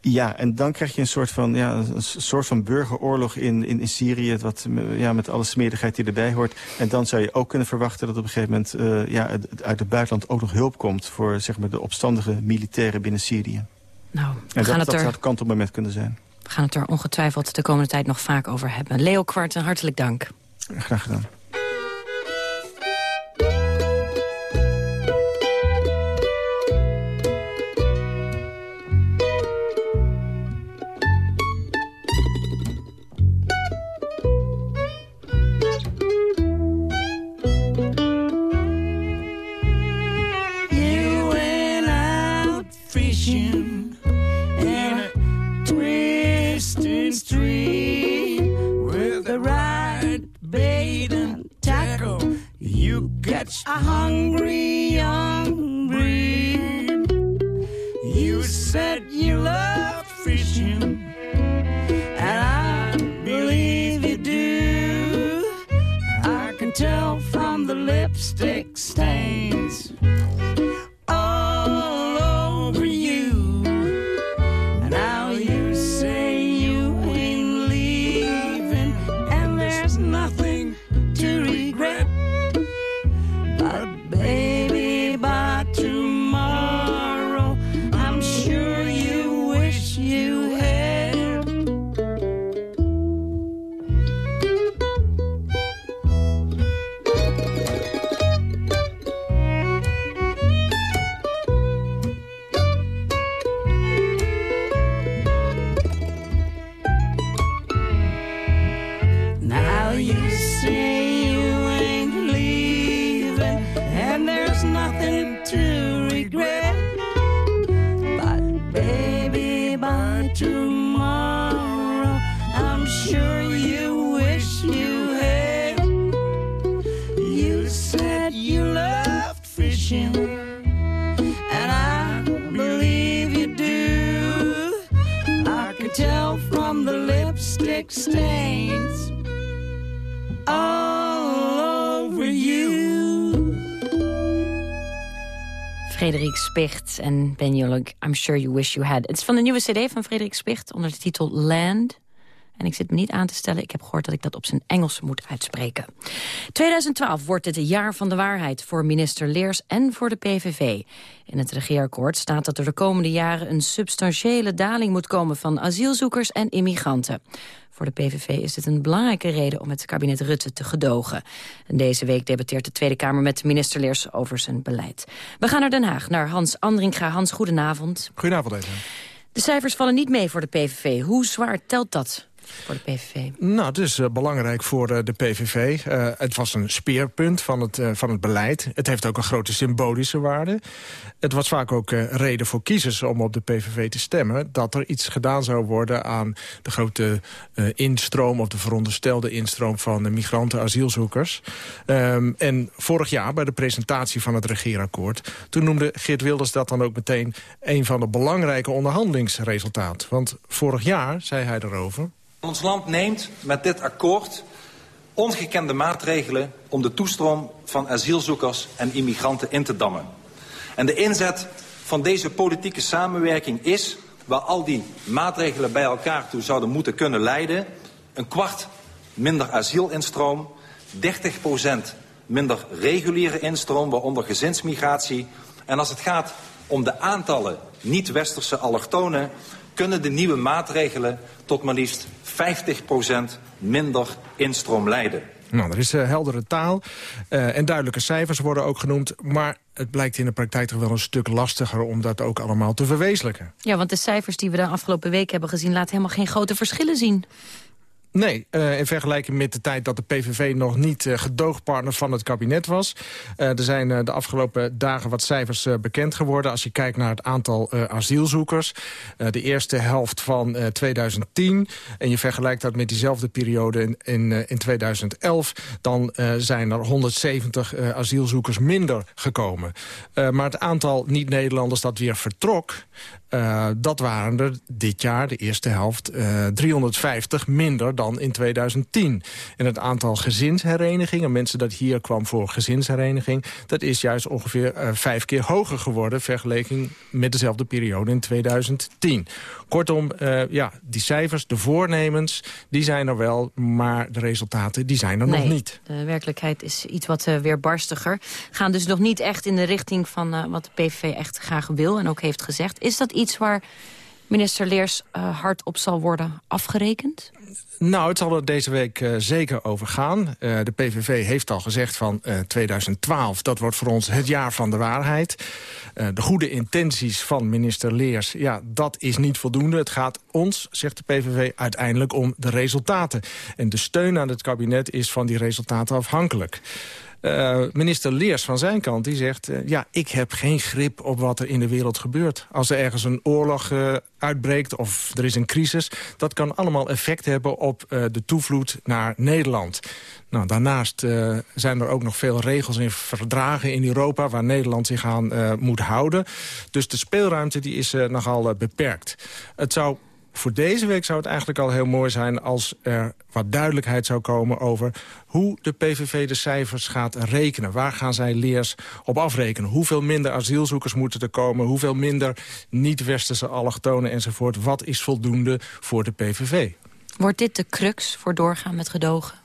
Ja, en dan krijg je een soort van, ja, een soort van burgeroorlog in, in, in Syrië... Wat, ja, met alle smerigheid die erbij hoort. En dan zou je ook kunnen verwachten dat op een gegeven moment... Uh, ja, uit het buitenland ook nog hulp komt... voor zeg maar, de opstandige militairen binnen Syrië. Nou, we en gaan dat, het dat er... zou het kantelmoment kunnen zijn. We gaan het er ongetwijfeld de komende tijd nog vaak over hebben. Leo Kwart, hartelijk dank. Graag gedaan. You. I'm sure you wish you had. Het is van de nieuwe cd van Frederik Spicht onder de titel Land. En ik zit me niet aan te stellen. Ik heb gehoord dat ik dat op zijn Engels moet uitspreken. 2012 wordt het jaar van de waarheid voor minister Leers en voor de PVV. In het regeerakkoord staat dat er de komende jaren een substantiële daling moet komen van asielzoekers en immigranten. Voor de PVV is dit een belangrijke reden om het kabinet Rutte te gedogen. En deze week debatteert de Tweede Kamer met minister Leers over zijn beleid. We gaan naar Den Haag, naar Hans Andringa. Hans, goedenavond. Goedenavond, Eva. De cijfers vallen niet mee voor de PVV. Hoe zwaar telt dat voor de PVV? Nou, het is uh, belangrijk voor uh, de PVV. Uh, het was een speerpunt van het, van het beleid. Het heeft ook een grote symbolische waarde. Het was vaak ook reden voor kiezers om op de PVV te stemmen... dat er iets gedaan zou worden aan de grote instroom... of de veronderstelde instroom van migranten, asielzoekers. Um, en vorig jaar, bij de presentatie van het regeerakkoord... toen noemde Geert Wilders dat dan ook meteen... een van de belangrijke onderhandelingsresultaten. Want vorig jaar, zei hij erover... Ons land neemt met dit akkoord ongekende maatregelen om de toestroom van asielzoekers en immigranten in te dammen. En de inzet van deze politieke samenwerking is, waar al die maatregelen bij elkaar toe zouden moeten kunnen leiden, een kwart minder asielinstroom, 30% minder reguliere instroom, waaronder gezinsmigratie. En als het gaat om de aantallen niet-westerse allochtonen, kunnen de nieuwe maatregelen tot maar liefst 50% minder instroom leiden. Nou, er is uh, heldere taal uh, en duidelijke cijfers worden ook genoemd... maar het blijkt in de praktijk toch wel een stuk lastiger om dat ook allemaal te verwezenlijken. Ja, want de cijfers die we de afgelopen week hebben gezien... laten helemaal geen grote verschillen zien. Nee, uh, in vergelijking met de tijd dat de PVV nog niet uh, gedoogpartner van het kabinet was. Uh, er zijn de afgelopen dagen wat cijfers bekend geworden. Als je kijkt naar het aantal asielzoekers. de eerste helft van 2010. En je vergelijkt dat met diezelfde periode in, in, in 2011. Dan zijn er 170 asielzoekers minder gekomen. maar het aantal niet-Nederlanders dat weer vertrok... Uh, dat waren er dit jaar, de eerste helft, uh, 350 minder dan in 2010. En het aantal gezinsherenigingen, mensen dat hier kwam voor gezinshereniging... dat is juist ongeveer uh, vijf keer hoger geworden... vergeleken met dezelfde periode in 2010. Kortom, ja, die cijfers, de voornemens, die zijn er wel... maar de resultaten, die zijn er nee, nog niet. de werkelijkheid is iets wat weerbarstiger. Gaan dus nog niet echt in de richting van wat de PVV echt graag wil... en ook heeft gezegd. Is dat iets waar minister Leers uh, hard op zal worden afgerekend? Nou, het zal er deze week uh, zeker over gaan. Uh, de PVV heeft al gezegd van 2012, dat wordt voor ons het jaar van de waarheid. de goede intenties van minister Leers, ja, dat is niet voldoende. Het gaat ons, zegt de PVV, uiteindelijk om de resultaten. En de steun aan het kabinet is van die resultaten afhankelijk. Uh, minister Leers van zijn kant die zegt... Uh, ja, ik heb geen grip op wat er in de wereld gebeurt. Als er ergens een oorlog uh, uitbreekt of er is een crisis... dat kan allemaal effect hebben op de toevloed naar Nederland. Nou, daarnaast zijn er ook nog veel regels en verdragen in Europa... waar Nederland zich aan moet houden. Dus de speelruimte die is nogal beperkt. Het zou voor deze week zou het eigenlijk al heel mooi zijn... als er wat duidelijkheid zou komen over hoe de PVV de cijfers gaat rekenen. Waar gaan zij leers op afrekenen? Hoeveel minder asielzoekers moeten er komen? Hoeveel minder niet-westerse allochtonen enzovoort? Wat is voldoende voor de PVV? Wordt dit de crux voor doorgaan met gedogen?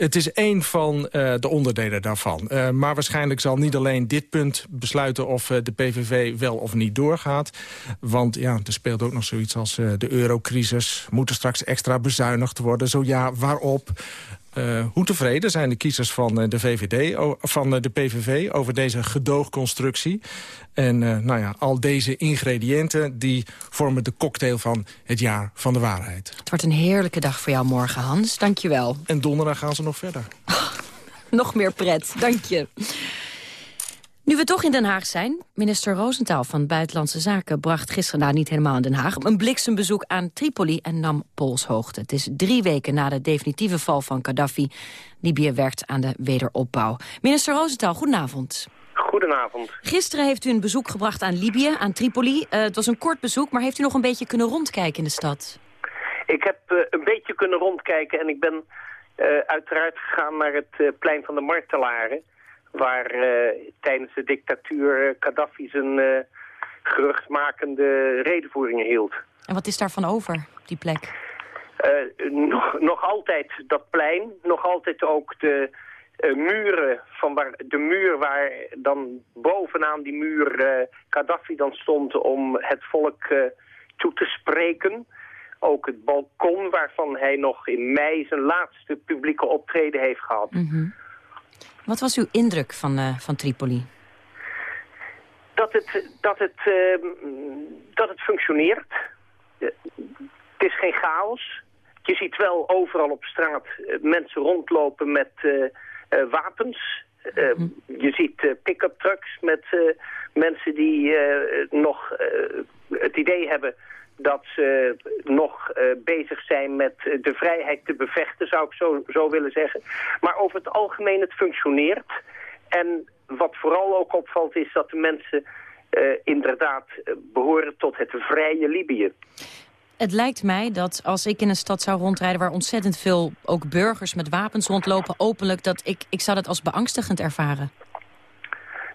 Het is één van uh, de onderdelen daarvan. Uh, maar waarschijnlijk zal niet alleen dit punt besluiten... of uh, de PVV wel of niet doorgaat. Want ja, er speelt ook nog zoiets als de eurocrisis. Moet er straks extra bezuinigd worden? Zo ja, waarop? Uh, hoe tevreden zijn de kiezers van de, VVD, van de PVV over deze gedoogconstructie? En uh, nou ja, al deze ingrediënten die vormen de cocktail van het jaar van de waarheid. Het wordt een heerlijke dag voor jou morgen, Hans. Dank je wel. En donderdag gaan ze nog verder. nog meer pret, dank je. Nu we toch in Den Haag zijn, minister Roosentaal van Buitenlandse Zaken... bracht gisteren, nou niet helemaal in Den Haag... een bliksembezoek aan Tripoli en nam polshoogte. Het is drie weken na de definitieve val van Gaddafi. Libië werkt aan de wederopbouw. Minister Roosentaal, goedenavond. Goedenavond. Gisteren heeft u een bezoek gebracht aan Libië, aan Tripoli. Uh, het was een kort bezoek, maar heeft u nog een beetje kunnen rondkijken in de stad? Ik heb uh, een beetje kunnen rondkijken en ik ben uh, uiteraard gegaan naar het plein van de martelaren. Waar tijdens de dictatuur Gaddafi zijn geruchtmakende redenvoeringen hield. En wat is daarvan over, die plek? nog, nog altijd dat plein, nog altijd ook de muren, van waar, de muur waar dan bovenaan die muur Gaddafi dan stond om het volk toe te spreken. Ook het balkon waarvan hij nog in mei zijn laatste publieke optreden heeft gehad. Mm -hmm. Wat was uw indruk van, van Tripoli? Dat het, dat het, ehm, dat het functioneert. het is geen chaos. Je ziet wel overal op straat mensen rondlopen met wapens. Uh, je ziet uh, pick-up trucks met mensen die nog het idee hebben dat ze nog bezig zijn met de vrijheid te bevechten, zou ik zo, zo willen zeggen. Maar over het algemeen het functioneert. En wat vooral ook opvalt is dat de mensen inderdaad behoren tot het vrije Libië het lijkt mij dat als ik in een stad zou rondrijden... waar ontzettend veel ook burgers met wapens rondlopen openlijk... dat ik, ik zou dat als beangstigend ervaren.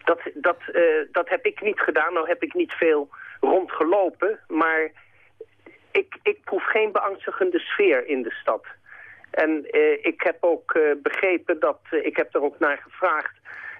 Dat, dat, uh, dat heb ik niet gedaan. Nou heb ik niet veel rondgelopen. Maar ik, ik proef geen beangstigende sfeer in de stad. En uh, ik heb ook uh, begrepen dat... ik heb er ook naar gevraagd...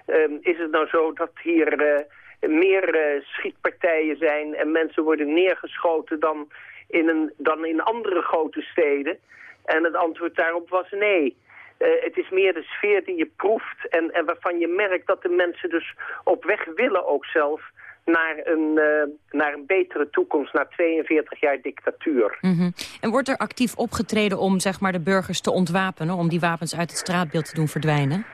Ehm, is het nou zo dat hier meer schietpartijen zijn... en mensen worden neergeschoten dan in een, dan in andere grote steden? En het antwoord daarop was nee. Het is meer de sfeer die je proeft en, en waarvan je merkt dat de mensen dus op weg willen ook zelf naar een, uh, naar een betere toekomst, naar 42 jaar dictatuur. Mm -hmm. En wordt er actief opgetreden om zeg maar, de burgers te ontwapenen, om die wapens uit het straatbeeld te doen verdwijnen?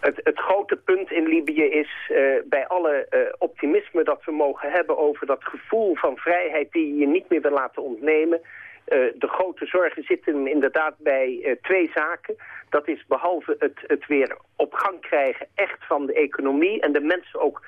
Het, het, grote punt in Libië is uh, bij alle uh, optimisme dat we mogen hebben over dat gevoel van vrijheid die je niet meer wil laten ontnemen. Uh, de grote zorgen zitten inderdaad bij twee zaken. Dat is behalve het, het weer op gang krijgen echt van de economie en de mensen ook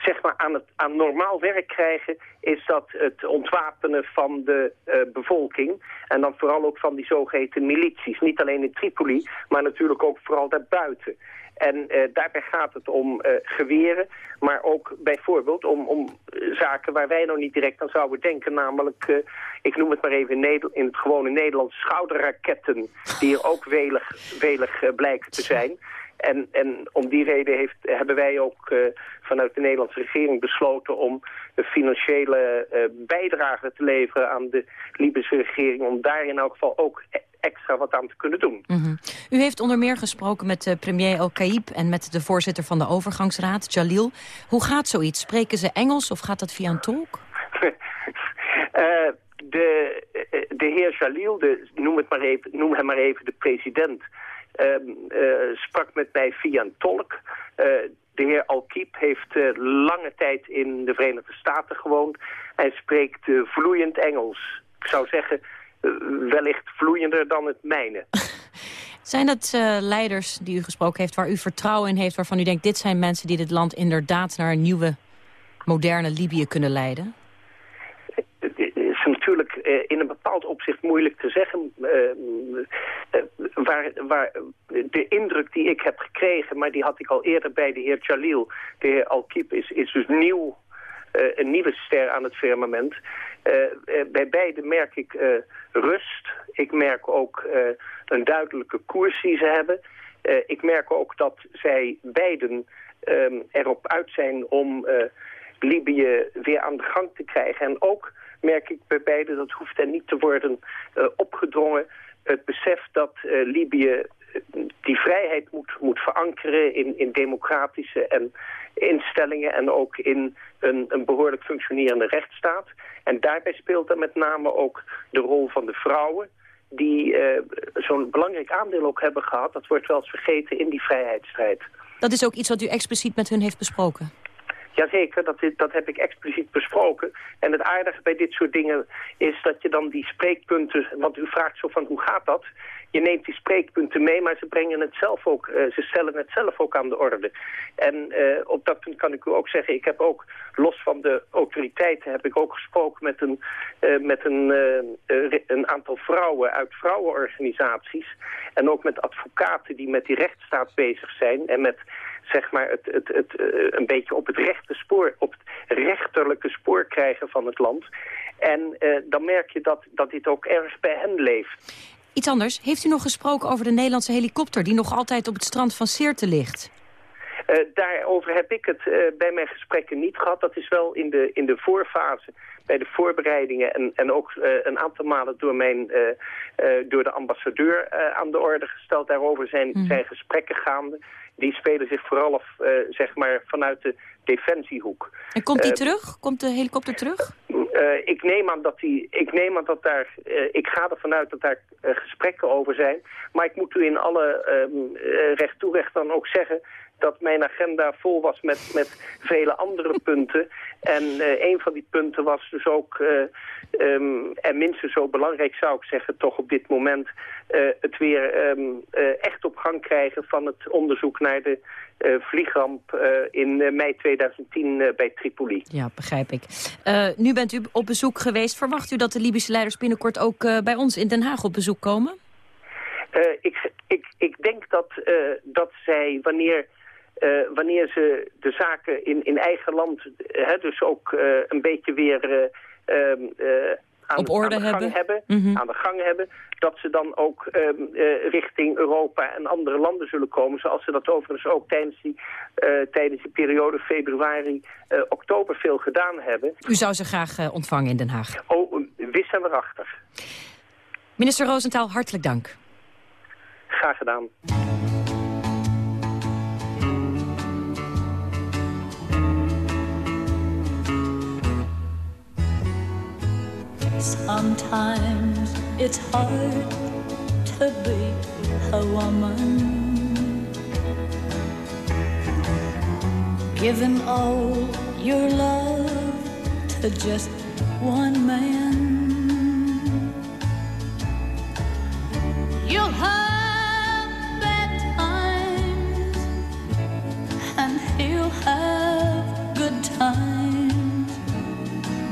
zeg maar aan, het, aan normaal werk krijgen, is dat het ontwapenen van de uh, bevolking. En dan vooral ook van die zogeheten milities. Niet alleen in Tripoli, maar natuurlijk ook vooral daarbuiten. En uh, daarbij gaat het om uh, geweren, maar ook bijvoorbeeld om, om zaken waar wij nou niet direct aan zouden denken. Namelijk, ik noem het maar even in, in het gewone Nederlands, schouderraketten, die er ook welig, welig blijken te zijn. En, en om die reden heeft, hebben wij ook uh, vanuit de Nederlandse regering besloten om een financiële uh, bijdrage te leveren aan de Libische regering. Om daar in elk geval ook extra wat aan te kunnen doen. Mm -hmm. U heeft onder meer gesproken met uh, premier El Kaib en met de voorzitter van de overgangsraad, Jalil. Hoe gaat zoiets? Spreken ze Engels of gaat dat via een tolk? de, de heer Jalil, de, noem, het maar even, noem hem maar even de president... Uh, uh, sprak met mij via een tolk. Uh, de heer Al-Kiep heeft lange tijd in de Verenigde Staten gewoond. Hij spreekt vloeiend Engels. Ik zou zeggen, wellicht vloeiender dan het mijne. Zijn dat leiders die u gesproken heeft, waar u vertrouwen in heeft... waarvan u denkt, dit zijn mensen die dit land inderdaad naar een nieuwe, moderne Libië kunnen leiden? Uh, in een bepaald opzicht moeilijk te zeggen. Uh, uh, waar, waar de indruk die ik heb gekregen, maar die had ik al eerder bij de heer Jalil, de heer Al-Kiep, is, is dus nieuw, een nieuwe ster aan het firmament. bij beide merk ik rust. Ik merk ook een duidelijke koers die ze hebben. ik merk ook dat zij beiden um, erop uit zijn om Libië weer aan de gang te krijgen. En ook merk ik bij beide, dat hoeft er niet te worden uh, opgedrongen. Het besef dat uh, Libië die vrijheid moet, moet verankeren in, in democratische en instellingen en ook in een, een behoorlijk functionerende rechtsstaat. En daarbij speelt er met name ook de rol van de vrouwen die zo'n belangrijk aandeel ook hebben gehad. Dat wordt wel eens vergeten in die vrijheidsstrijd. Dat is ook iets wat u expliciet met hun heeft besproken? Jazeker, dat, dat heb ik expliciet besproken. En het aardige bij dit soort dingen is dat je dan die spreekpunten... want u vraagt zo van hoe gaat dat? je neemt die spreekpunten mee, maar ze brengen het zelf ook, ze stellen het zelf ook aan de orde. En op dat punt kan ik u ook zeggen, ik heb ook, los van de autoriteiten, heb ik ook gesproken met een, met een, een aantal vrouwen uit vrouwenorganisaties. En ook met advocaten die met die rechtsstaat bezig zijn en met zeg maar het, het, het, een beetje op het rechte spoor, op het rechterlijke spoor krijgen van het land. En dan merk je dat, dat dit ook erg bij hen leeft. Iets anders. Heeft u nog gesproken over de Nederlandse helikopter... die nog altijd op het strand van Seerte ligt? Uh, daarover heb ik het uh, bij mijn gesprekken niet gehad. Dat is wel in de, in de voorfase, bij de voorbereidingen... en, en ook uh, een aantal malen door, mijn, door de ambassadeur aan de orde gesteld. Daarover zijn, mm. zijn gesprekken gaande. Die spelen zich vooral af, zeg maar, vanuit de defensiehoek. En komt die terug? Komt de helikopter terug? Uh, ik, neem aan dat die, ik neem aan dat daar, ik ga ervan uit dat daar gesprekken over zijn. Maar ik moet u in alle um, recht toerecht dan ook zeggen dat mijn agenda vol was met, met vele andere punten. En een van die punten was dus ook, um, en minstens zo belangrijk zou ik zeggen, toch op dit moment, het weer um, echt op gang krijgen van het onderzoek naar de vliegramp in mei 2010 bij Tripoli. Ja, begrijp ik. nu bent u op bezoek geweest. Verwacht u dat de Libische leiders binnenkort ook bij ons in Den Haag op bezoek komen? ik, ik, ik denk dat, dat zij, wanneer, wanneer ze de zaken in, in eigen land... dus ook een beetje weer ehm, aan, op orde aan de hebben. gang hebben, Mhm. aan de gang hebben, dat ze dan ook um, uh, richting Europa en andere landen zullen komen, zoals ze dat overigens ook tijdens die, tijdens die periode februari, oktober veel gedaan hebben. U zou ze graag ontvangen in Den Haag. Oh, wis en waarachtig. Minister Roosentaal, hartelijk dank. Graag gedaan. Sometimes it's hard to be a woman. Giving all your love to just one man. You'll have bad times, and he'll have good times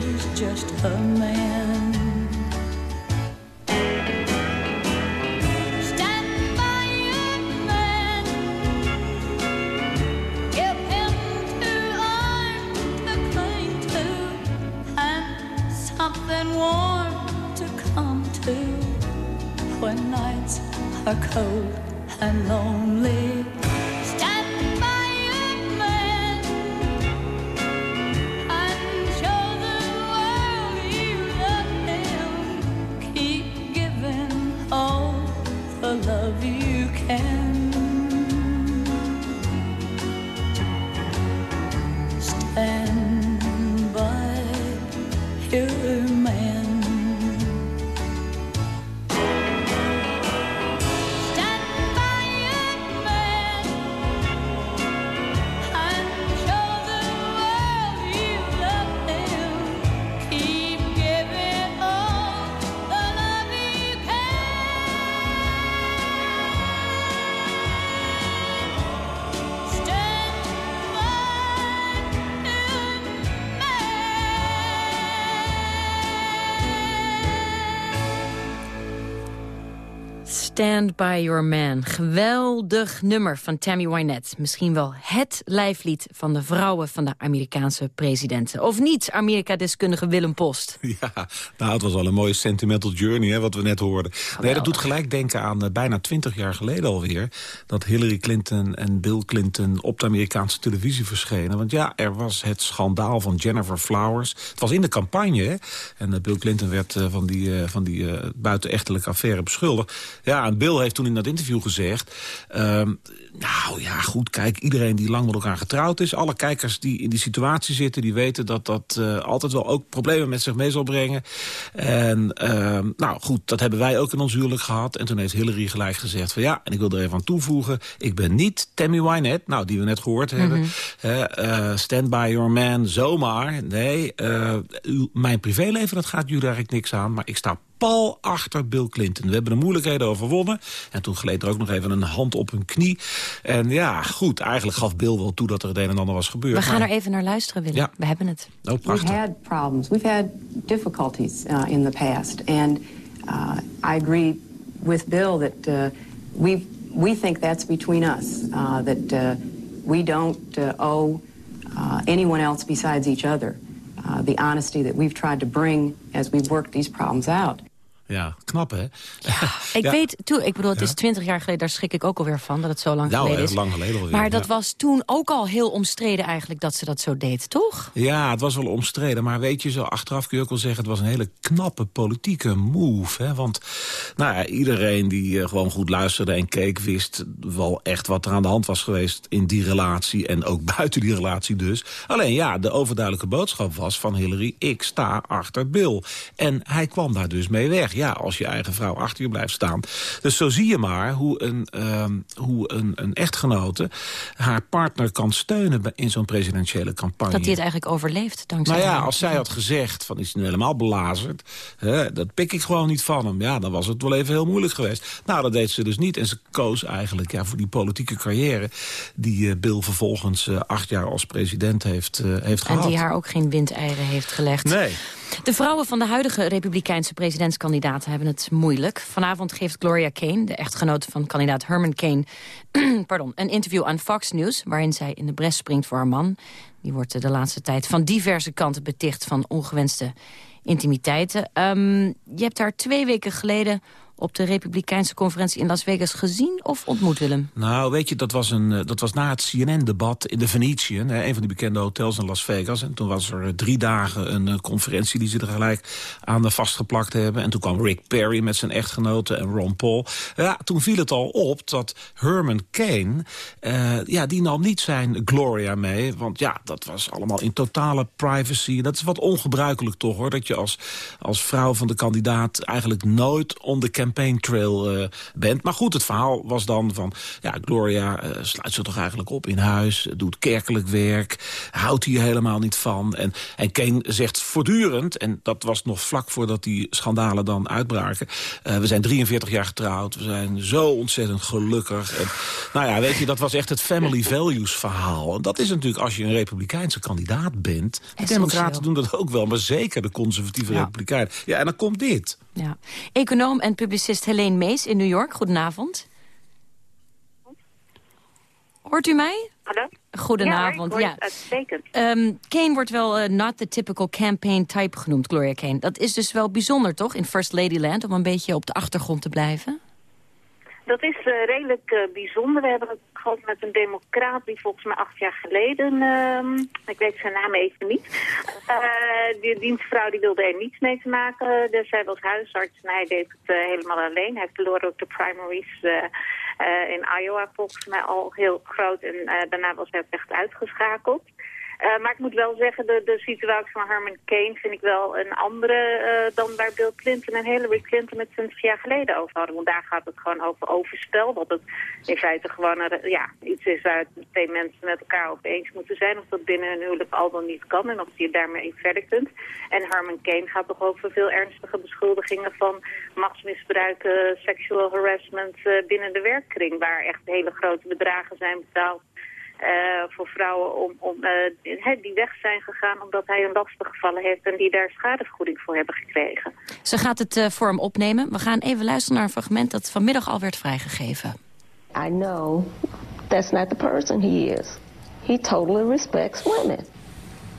To cling to and something warm to come to when nights are cold and lonely. Stand by Your Man. Geweldig nummer van Tammy Wynette. Misschien wel het lijflied van de vrouwen van de Amerikaanse presidenten. Of niet, Amerika-deskundige Willem Post? Ja, nou, het was wel een mooie sentimental journey, hè, wat we net hoorden. Nee, dat doet gelijk denken aan uh, bijna twintig jaar geleden alweer... dat Hillary Clinton en Bill Clinton op de Amerikaanse televisie verschenen. Want ja, er was het schandaal van Jennifer Flowers. Het was in de campagne, hè. En uh, Bill Clinton werd uh, van die, van die buitenechtelijke affaire beschuldigd. Ja, en Bill heeft toen in dat interview gezegd... Ehm, nou ja, goed, kijk, iedereen die lang met elkaar getrouwd is... alle kijkers die in die situatie zitten, die weten dat dat uh, altijd wel ook problemen met zich mee zal brengen. En uh, nou goed, dat hebben wij ook in ons huwelijk gehad. En toen heeft Hillary gelijk gezegd van ja, en ik wil er even aan toevoegen... ik ben niet Tammy Wynette, nou, die we net gehoord hebben. Mm -hmm. uh, stand by your man, zomaar. Nee, uw, mijn privéleven, dat gaat jullie eigenlijk niks aan. Maar ik sta pal achter Bill Clinton. We hebben de moeilijkheden overwonnen. En toen gleed er ook nog even een hand op hun knie. En ja, goed, eigenlijk gaf Bill wel toe dat er het een en ander was gebeurd. We gaan er even naar luisteren, Willem. Ja. We hebben het. Oh, prachtig. We've had problems. We've had difficulties uh, in the past. And uh, I agree with Bill that uh, we we think that's between us. Uh, that uh, we don't uh, owe anyone else besides each other. the honesty that we've tried to bring as we've worked these problems out. Ja, knap hè? Ja, ik ja. weet, toen, ik bedoel, het is twintig jaar geleden, daar schrik ik ook alweer van, dat het zo lang nou, geleden is. lang geleden alweer. Maar dat was toen ook al heel omstreden eigenlijk, dat ze dat zo deed, toch? Ja, het was wel omstreden, maar weet je, zo achteraf kun je ook wel zeggen, het was een hele knappe politieke move. Hè? Want nou ja, iedereen die uh, gewoon goed luisterde en keek, wist wel echt wat er aan de hand was geweest in die relatie en ook buiten die relatie dus. Alleen ja, de overduidelijke boodschap was van Hillary, ik sta achter Bill. En hij kwam daar dus mee weg ja, als je eigen vrouw achter je blijft staan. Dus zo zie je maar hoe een, um, hoe een, een echtgenote haar partner kan steunen in zo'n presidentiële campagne. Dat hij het eigenlijk overleeft, dankzij Nou ja, als zij had gezegd, van is nu helemaal belazerd, hè, dat pik ik gewoon niet van hem. Ja, dan was het wel even heel moeilijk geweest. Nou, dat deed ze dus niet. En ze koos eigenlijk ja, voor die politieke carrière... die uh, Bill vervolgens uh, acht jaar als president heeft, uh, heeft gehad. En die haar ook geen windeieren heeft gelegd. Nee. De vrouwen van de huidige republikeinse presidentskandidaten hebben het moeilijk. Vanavond geeft Gloria Kane, de echtgenoot van kandidaat Herman Kane... pardon, een interview aan Fox News... waarin zij in de bres springt voor haar man. Die wordt de laatste tijd van diverse kanten beticht... van ongewenste intimiteiten. Um, je hebt haar twee weken geleden op de Republikeinse conferentie in Las Vegas gezien of ontmoet, Willem? Nou, weet je, dat was, een, eh, dat was na het CNN-debat in de Venetian... Een van die bekende hotels in Las Vegas. En toen was er eh, drie dagen een uh, conferentie die ze er gelijk aan vastgeplakt hebben. En toen kwam Rick Perry met zijn echtgenote en Ron Paul. Ja, toen viel het al op dat Herman Kane... Ja, die nam niet zijn Gloria mee. Want ja, dat was allemaal in totale privacy. Dat is wat ongebruikelijk toch, hoor. Dat je als, als vrouw van de kandidaat eigenlijk nooit on campaign trail uh, bent. Maar goed, het verhaal was dan van... ja, Gloria uh, sluit zich toch eigenlijk op in huis... doet kerkelijk werk, houdt hier helemaal niet van. En, en Kane zegt voortdurend... en dat was nog vlak voordat die schandalen dan uitbraken... Uh, we zijn 43 jaar getrouwd, we zijn zo ontzettend gelukkig. En, nou ja, weet je, dat was echt het family values verhaal. En dat is natuurlijk, als je een republikeinse kandidaat bent... de democraten doen dat ook wel, maar zeker de conservatieve ja. republikeinen. Ja, en dan komt dit. Ja. Econoom en publicist Helene Mees in New York. Goedenavond. Hoort u mij? Hallo? Goedenavond. Ja, ja. uitstekend. Um, Kane wordt wel uh, not the typical campaign type genoemd, Gloria Kane. Dat is dus wel bijzonder, toch, in First Ladyland... om een beetje op de achtergrond te blijven? Dat is uh, redelijk uh, bijzonder. We hebben met een democraat die volgens mij acht jaar geleden, uh, ik weet zijn naam even niet, uh, die dienstvrouw die wilde er niets mee te maken. Dus zij was huisarts en hij deed het helemaal alleen. Hij verloor ook de primaries in Iowa volgens mij al heel groot en daarna was hij echt uitgeschakeld. Uh, maar ik moet wel zeggen, de, de situatie van Herman Kane vind ik wel een andere uh, dan waar Bill Clinton en Hillary Clinton het 20 jaar geleden over hadden. Want daar gaat het gewoon over overspel. Dat het in feite gewoon ja, iets is waar twee mensen met elkaar op eens moeten zijn. Of dat binnen een huwelijk al dan niet kan en of je daarmee verder kunt. En Herman Kane gaat toch over veel ernstige beschuldigingen van machtsmisbruik, sexual harassment uh, binnen de werkkring. Waar echt hele grote bedragen zijn betaald eh, voor vrouwen om, om, eh, die weg zijn gegaan omdat hij een lastig gevallen heeft en die daar schadevergoeding voor hebben gekregen. Ze gaat het uh, voor hem opnemen. We gaan even luisteren naar een fragment dat vanmiddag al werd vrijgegeven. I know that's not the person he is. He totally respects women.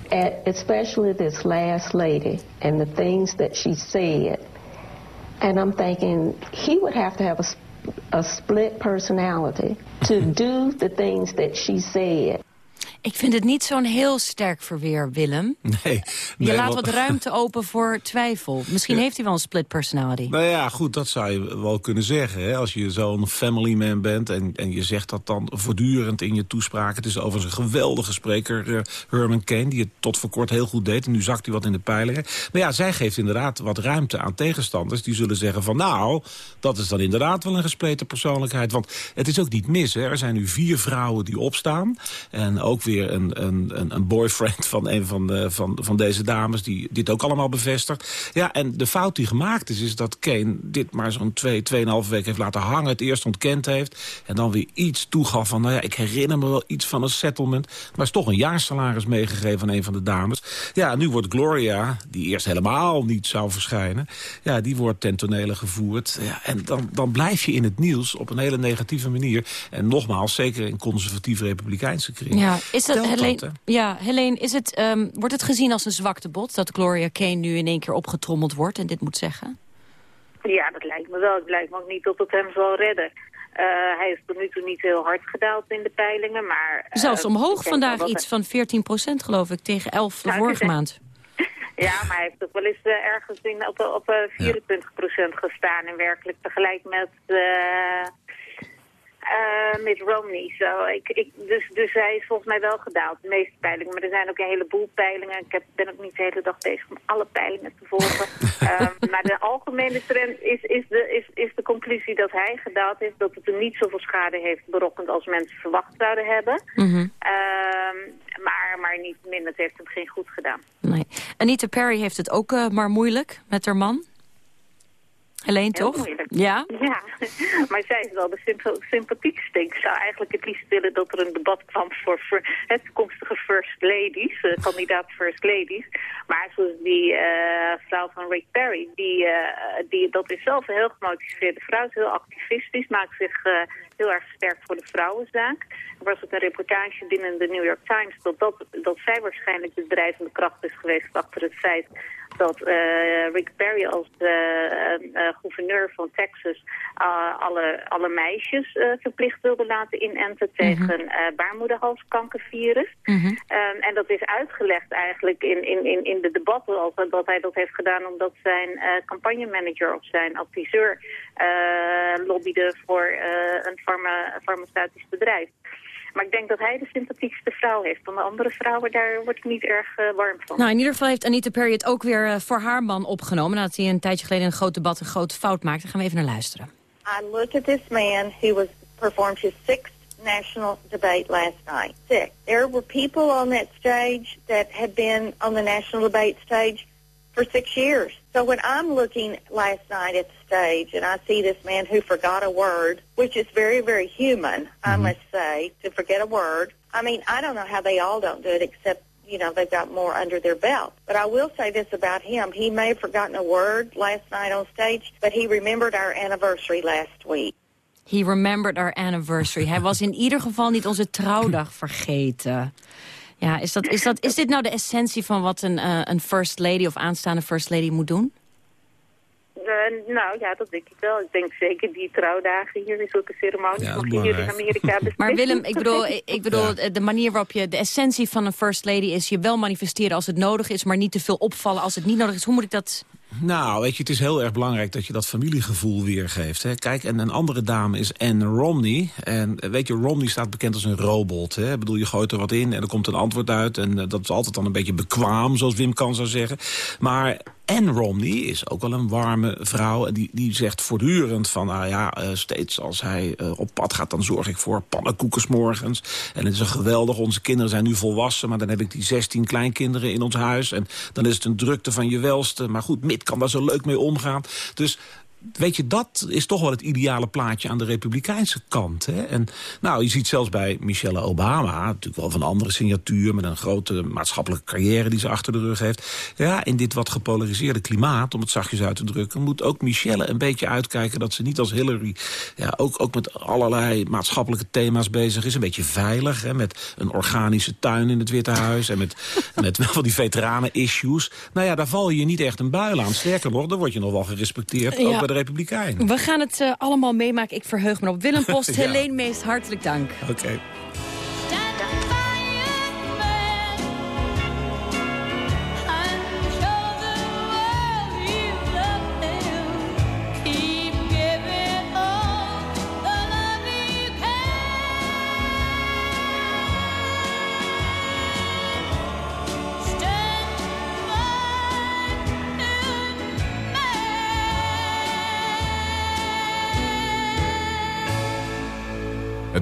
And especially this last lady and the things that she said. And I'm thinking he would have to have a a split personality to do the things that she said. Ik vind het niet zo'n heel sterk verweer, Willem. Nee. je laat wat ruimte open voor twijfel. Misschien heeft hij wel een split personality. Nou ja, goed, dat zou je wel kunnen zeggen. Hè? Als je zo'n family man bent en, en je zegt dat dan voortdurend in je toespraak. Het is overigens een geweldige spreker, uh, Herman Kane... die het tot voor kort heel goed deed. En nu zakt hij wat in de peilingen. Maar ja, zij geeft inderdaad wat ruimte aan tegenstanders. Die zullen zeggen van nou, dat is dan inderdaad wel een gespleten persoonlijkheid. Want het is ook niet mis. Hè? Er zijn nu vier vrouwen die opstaan. En ook weer een, een, een boyfriend van een van, van, van deze dames... die dit ook allemaal bevestigt. Ja, en de fout die gemaakt is, is dat Kane dit maar zo'n twee, tweeënhalve week heeft laten hangen. Het eerst ontkend heeft. En dan weer iets toegaf van, nou ja, ik herinner me wel iets van een settlement. Maar is toch een jaarsalaris meegegeven aan een van de dames. Ja, nu wordt Gloria, die eerst helemaal niet zou verschijnen... ja, die wordt ten tonele gevoerd. Ja, en dan, dan blijf je in het nieuws op een hele negatieve manier. En nogmaals, zeker in conservatief-republikeinse kringen. Ja, is dat, Helene, ja, Helene, is het, um, wordt het gezien als een zwaktebod... dat Gloria Kane nu in één keer opgetrommeld wordt en dit moet zeggen? Ja, dat lijkt me wel. Het lijkt me ook niet dat het hem zal redden. Uh, hij is tot nu toe niet heel hard gedaald in de peilingen, maar... Uh, Zelfs omhoog vandaag iets van 14 procent, geloof ik, tegen 11 de nou, vorige maand. Ja, maar hij heeft toch wel eens uh, ergens in, op, op 24 procent gestaan. En werkelijk tegelijk met uh, Mitt Romney. Zo. Ik, ik, dus, dus hij is volgens mij wel gedaald, de meeste peilingen. Maar er zijn ook een heleboel peilingen. Ik heb, ben ook niet de hele dag bezig om alle peilingen te volgen. um, maar de algemene trend is, is, de, is, is de conclusie dat hij gedaald heeft. Dat het er niet zoveel schade heeft berokkend als mensen verwacht zouden hebben. Mm -hmm. maar, maar niet minder. Het heeft hem geen goed gedaan. Nee. Anita Perry heeft het ook uh, maar moeilijk met haar man. Alleen toch? Moeilijk. Ja? Ja, maar zij is wel de symp sympathiekste. Ik zou eigenlijk het liefst willen dat er een debat kwam voor, voor het toekomstige first ladies, uh, kandidaat first ladies. Maar zoals die uh, vrouw van Rick Perry, die, uh, die, dat is zelf een heel gemotiveerde vrouw, is heel activistisch, maakt zich heel erg sterk voor de vrouwenzaak. Er was ook een reportage binnen de New York Times dat, dat, dat zij waarschijnlijk de drijvende kracht is geweest achter het feit dat uh, Rick Perry als uh, uh, gouverneur van Texas alle, alle meisjes verplicht wilde laten inenten mhm. tegen mm -hmm. baarmoederhalskankervirus. Mm -hmm. um, en dat is uitgelegd eigenlijk in, in, in, in de debatten als dat hij dat heeft gedaan omdat zijn campagnemanager of zijn adviseur lobbyde voor een farma, farmaceutisch bedrijf. Maar ik denk dat hij de sympathiekste vrouw heeft. Van de andere vrouwen, daar word ik niet erg uh, warm van. Nou, in ieder geval heeft Anita Perry het ook weer uh, voor haar man opgenomen... nadat hij een tijdje geleden een groot debat een grote fout maakte. Daar gaan we even naar luisteren. I look at this man who was performed his sixth national debate last night. Six. There were people on that stage that had been on the national debate stage for six years. So when I'm looking last night at the stage and I see this man who forgot a word, which is very, very human, mm-hmm. I must say, to forget a word. I mean, I don't know how they all don't do it except, you know, they've got more under their belt. But I will say this about him. He may have forgotten a word last night on stage, but he remembered our anniversary last week. He remembered our anniversary. Hij was in ieder geval niet onze trouwdag vergeten. Ja, is, dat, is, dat, is dit nou de essentie van wat een, uh, een first lady of aanstaande first lady moet doen? Uh, nou ja, dat denk ik wel. Ik denk zeker die trouwdagen hier, zulke ceremonies ja, hier in Amerika Maar Willem, ik bedoel, ik bedoel ja. de manier waarop je... de essentie van een first lady is je wel manifesteren als het nodig is... maar niet te veel opvallen als het niet nodig is. Hoe moet ik dat nou, weet je, het is heel erg belangrijk dat je dat familiegevoel weergeeft. Hè. Kijk, en een andere dame is Anne Romney. En weet je, Romney staat bekend als een robot. Hè. Ik bedoel, je gooit er wat in en er komt een antwoord uit. En eh, dat is altijd dan een beetje bekwaam, zoals Wim kan zou zeggen. Maar en Romney is ook wel een warme vrouw. En die, die zegt voortdurend van, nou ja, uh, steeds als hij op pad gaat... dan zorg ik voor pannenkoekens morgens. En het is een geweldig, onze kinderen zijn nu volwassen... maar dan heb ik die 16 kleinkinderen in ons huis. En dan is het een drukte van je welste. Maar goed, Kan daar zo leuk mee omgaan. Dus weet je, dat is toch wel het ideale plaatje aan de republikeinse kant. Hè? En nou, je ziet zelfs bij Michelle Obama, natuurlijk wel van een andere signatuur... met een grote maatschappelijke carrière die ze achter de rug heeft. Ja, in dit wat gepolariseerde klimaat, om het zachtjes uit te drukken... moet ook Michelle een beetje uitkijken dat ze niet als Hillary... Ja, ook, ook met allerlei maatschappelijke thema's bezig is. Een beetje veilig, hè, met een organische tuin in het Witte Huis... en met, met wel van die veteranen-issues. Nou ja, daar val je niet echt een buil aan. Sterker nog, dan word je nog wel gerespecteerd, Ja. De Republikeinen. We gaan het eh, allemaal meemaken. Ik verheug me op. Willem Post, Ja. Helene Meest, hartelijk dank. Oké.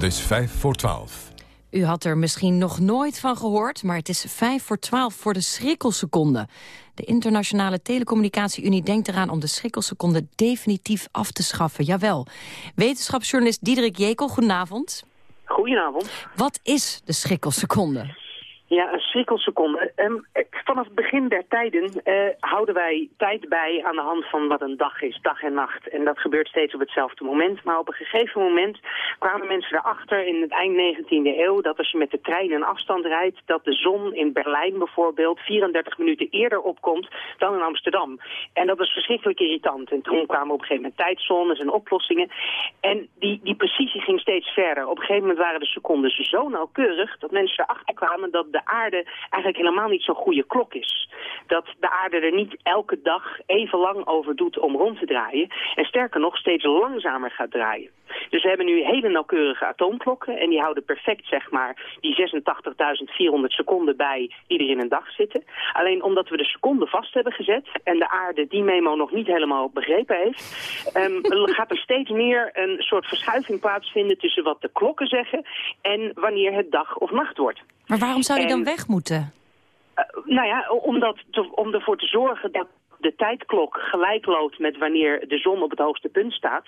Is vijf voor twaalf. U had er misschien nog nooit van gehoord, maar het is vijf voor twaalf voor de schrikkelseconde. De Internationale Telecommunicatie-Unie denkt eraan om de schrikkelseconde definitief af te schaffen. Jawel. Wetenschapsjournalist Diederik Jekel, goedenavond. Goedenavond. Wat is de schrikkelseconde? Ja, een schrikkelseconde. Ehm, eh, vanaf het begin der tijden eh, houden wij tijd bij aan de hand van wat een dag is, dag en nacht. En dat gebeurt steeds op hetzelfde moment. Maar op een gegeven moment kwamen mensen erachter in het eind 19e eeuw... dat als je met de trein een afstand rijdt, dat de zon in Berlijn bijvoorbeeld... 34 minuten eerder opkomt dan in Amsterdam. En dat was verschrikkelijk irritant. En toen kwamen op een gegeven moment tijdzones en oplossingen. En die, die precisie ging steeds verder. Op een gegeven moment waren de secondes zo nauwkeurig... dat mensen erachter kwamen dat de aarde eigenlijk helemaal niet zo'n goede klok is. Dat de aarde er niet elke dag even lang over doet om rond te draaien. En sterker nog, steeds langzamer gaat draaien. Dus we hebben nu hele nauwkeurige atoomklokken. En die houden perfect, zeg maar, die 86.400 seconden bij die er in een dag zitten. Alleen omdat we de seconden vast hebben gezet... en de aarde die memo nog niet helemaal begrepen heeft... ehm, gaat er steeds meer een soort verschuiving plaatsvinden... tussen wat de klokken zeggen en wanneer het dag of nacht wordt. Maar waarom zou die dan weg moeten? Eh, nou ja, om, dat te- om ervoor te zorgen dat de tijdklok gelijk loopt met wanneer de zon op het hoogste punt staat,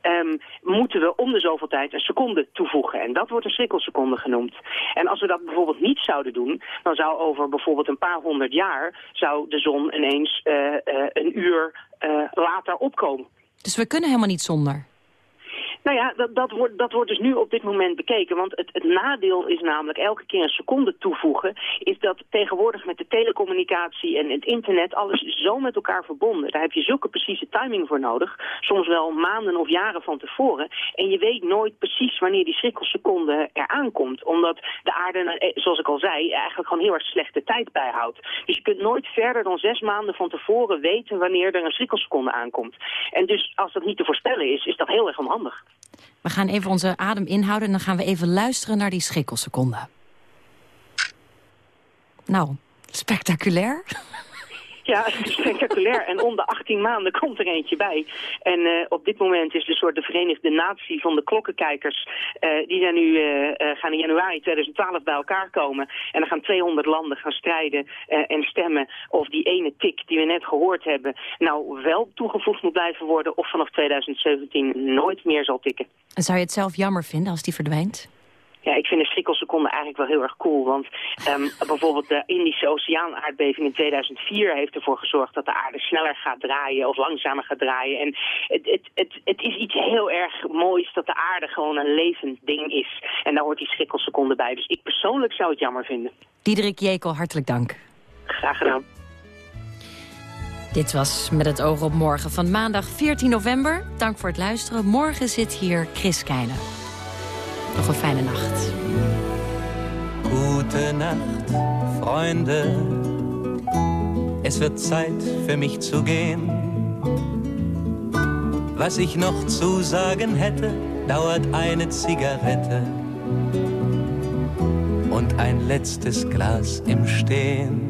ehm, moeten we om de zoveel tijd een seconde toevoegen. En dat wordt een schrikkelseconde genoemd. En als we dat bijvoorbeeld niet zouden doen, dan zou over bijvoorbeeld een paar honderd jaar, zou de zon ineens eh, eh, een uur eh, later opkomen. Dus we kunnen helemaal niet zonder. Nou ja, dat, dat, wordt, dat wordt dus nu op dit moment bekeken. Want het, het nadeel is namelijk elke keer een seconde toevoegen... is dat tegenwoordig met de telecommunicatie en het internet... alles zo met elkaar verbonden. Daar heb je zulke precieze timing voor nodig. Soms wel maanden of jaren van tevoren. En je weet nooit precies wanneer die schrikkelseconde eraan komt. Omdat de aarde, eh, zoals ik al zei, eigenlijk gewoon heel erg slechte tijd bijhoudt. Dus je kunt nooit verder dan zes maanden van tevoren weten... wanneer er een schrikkelseconde aankomt. En dus als dat niet te voorspellen is, is dat heel erg onhandig. We gaan even onze adem inhouden en dan gaan we even luisteren naar die schrikkelseconde. Nou, spectaculair. Ja, spectaculair. En om de 18 maanden komt er eentje bij. En eh, op dit moment is de soort de Verenigde Natie van de klokkenkijkers... eh, die zijn nu, eh, gaan in januari 2012 bij elkaar komen. En dan gaan 200 landen gaan strijden en stemmen... of die ene tik die we net gehoord hebben... nou wel toegevoegd moet blijven worden... of vanaf 2017 nooit meer zal tikken. En zou je het zelf jammer vinden als die verdwijnt? Ja, ik vind de schrikkelseconde eigenlijk wel heel erg cool. Want ehm, bijvoorbeeld de Indische Oceaanaardbeving in 2004 heeft ervoor gezorgd dat de aarde sneller gaat draaien of langzamer gaat draaien. En het, het, het, het is iets heel erg moois dat de aarde gewoon een levend ding is. En daar hoort die schrikkelseconde bij. Dus ik persoonlijk zou het jammer vinden. Diederik Jekel, hartelijk dank. Graag gedaan. Dit was Met het oog op morgen van maandag 14 november. Dank voor het luisteren. Morgen zit hier Chris Keijnen. Nog een fijne nacht. Gute Nacht, Freunde. Es wird Zeit für mich zu gehen. Was ich noch zu sagen hätte, dauert eine Zigarette und ein letztes Glas im Stehen.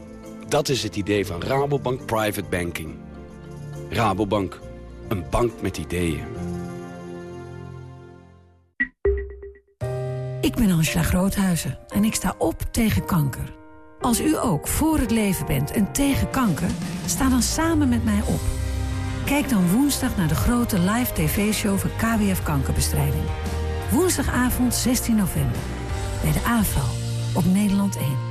Dat is het idee van Rabobank Private Banking. Rabobank, een bank met ideeën. Ik ben Angela Groothuizen en ik sta op tegen kanker. Als u ook voor het leven bent en tegen kanker, sta dan samen met mij op. Kijk dan woensdag naar de grote live tv-show van KWF Kankerbestrijding. Woensdagavond 16 november. Bij de AVRO op Nederland 1.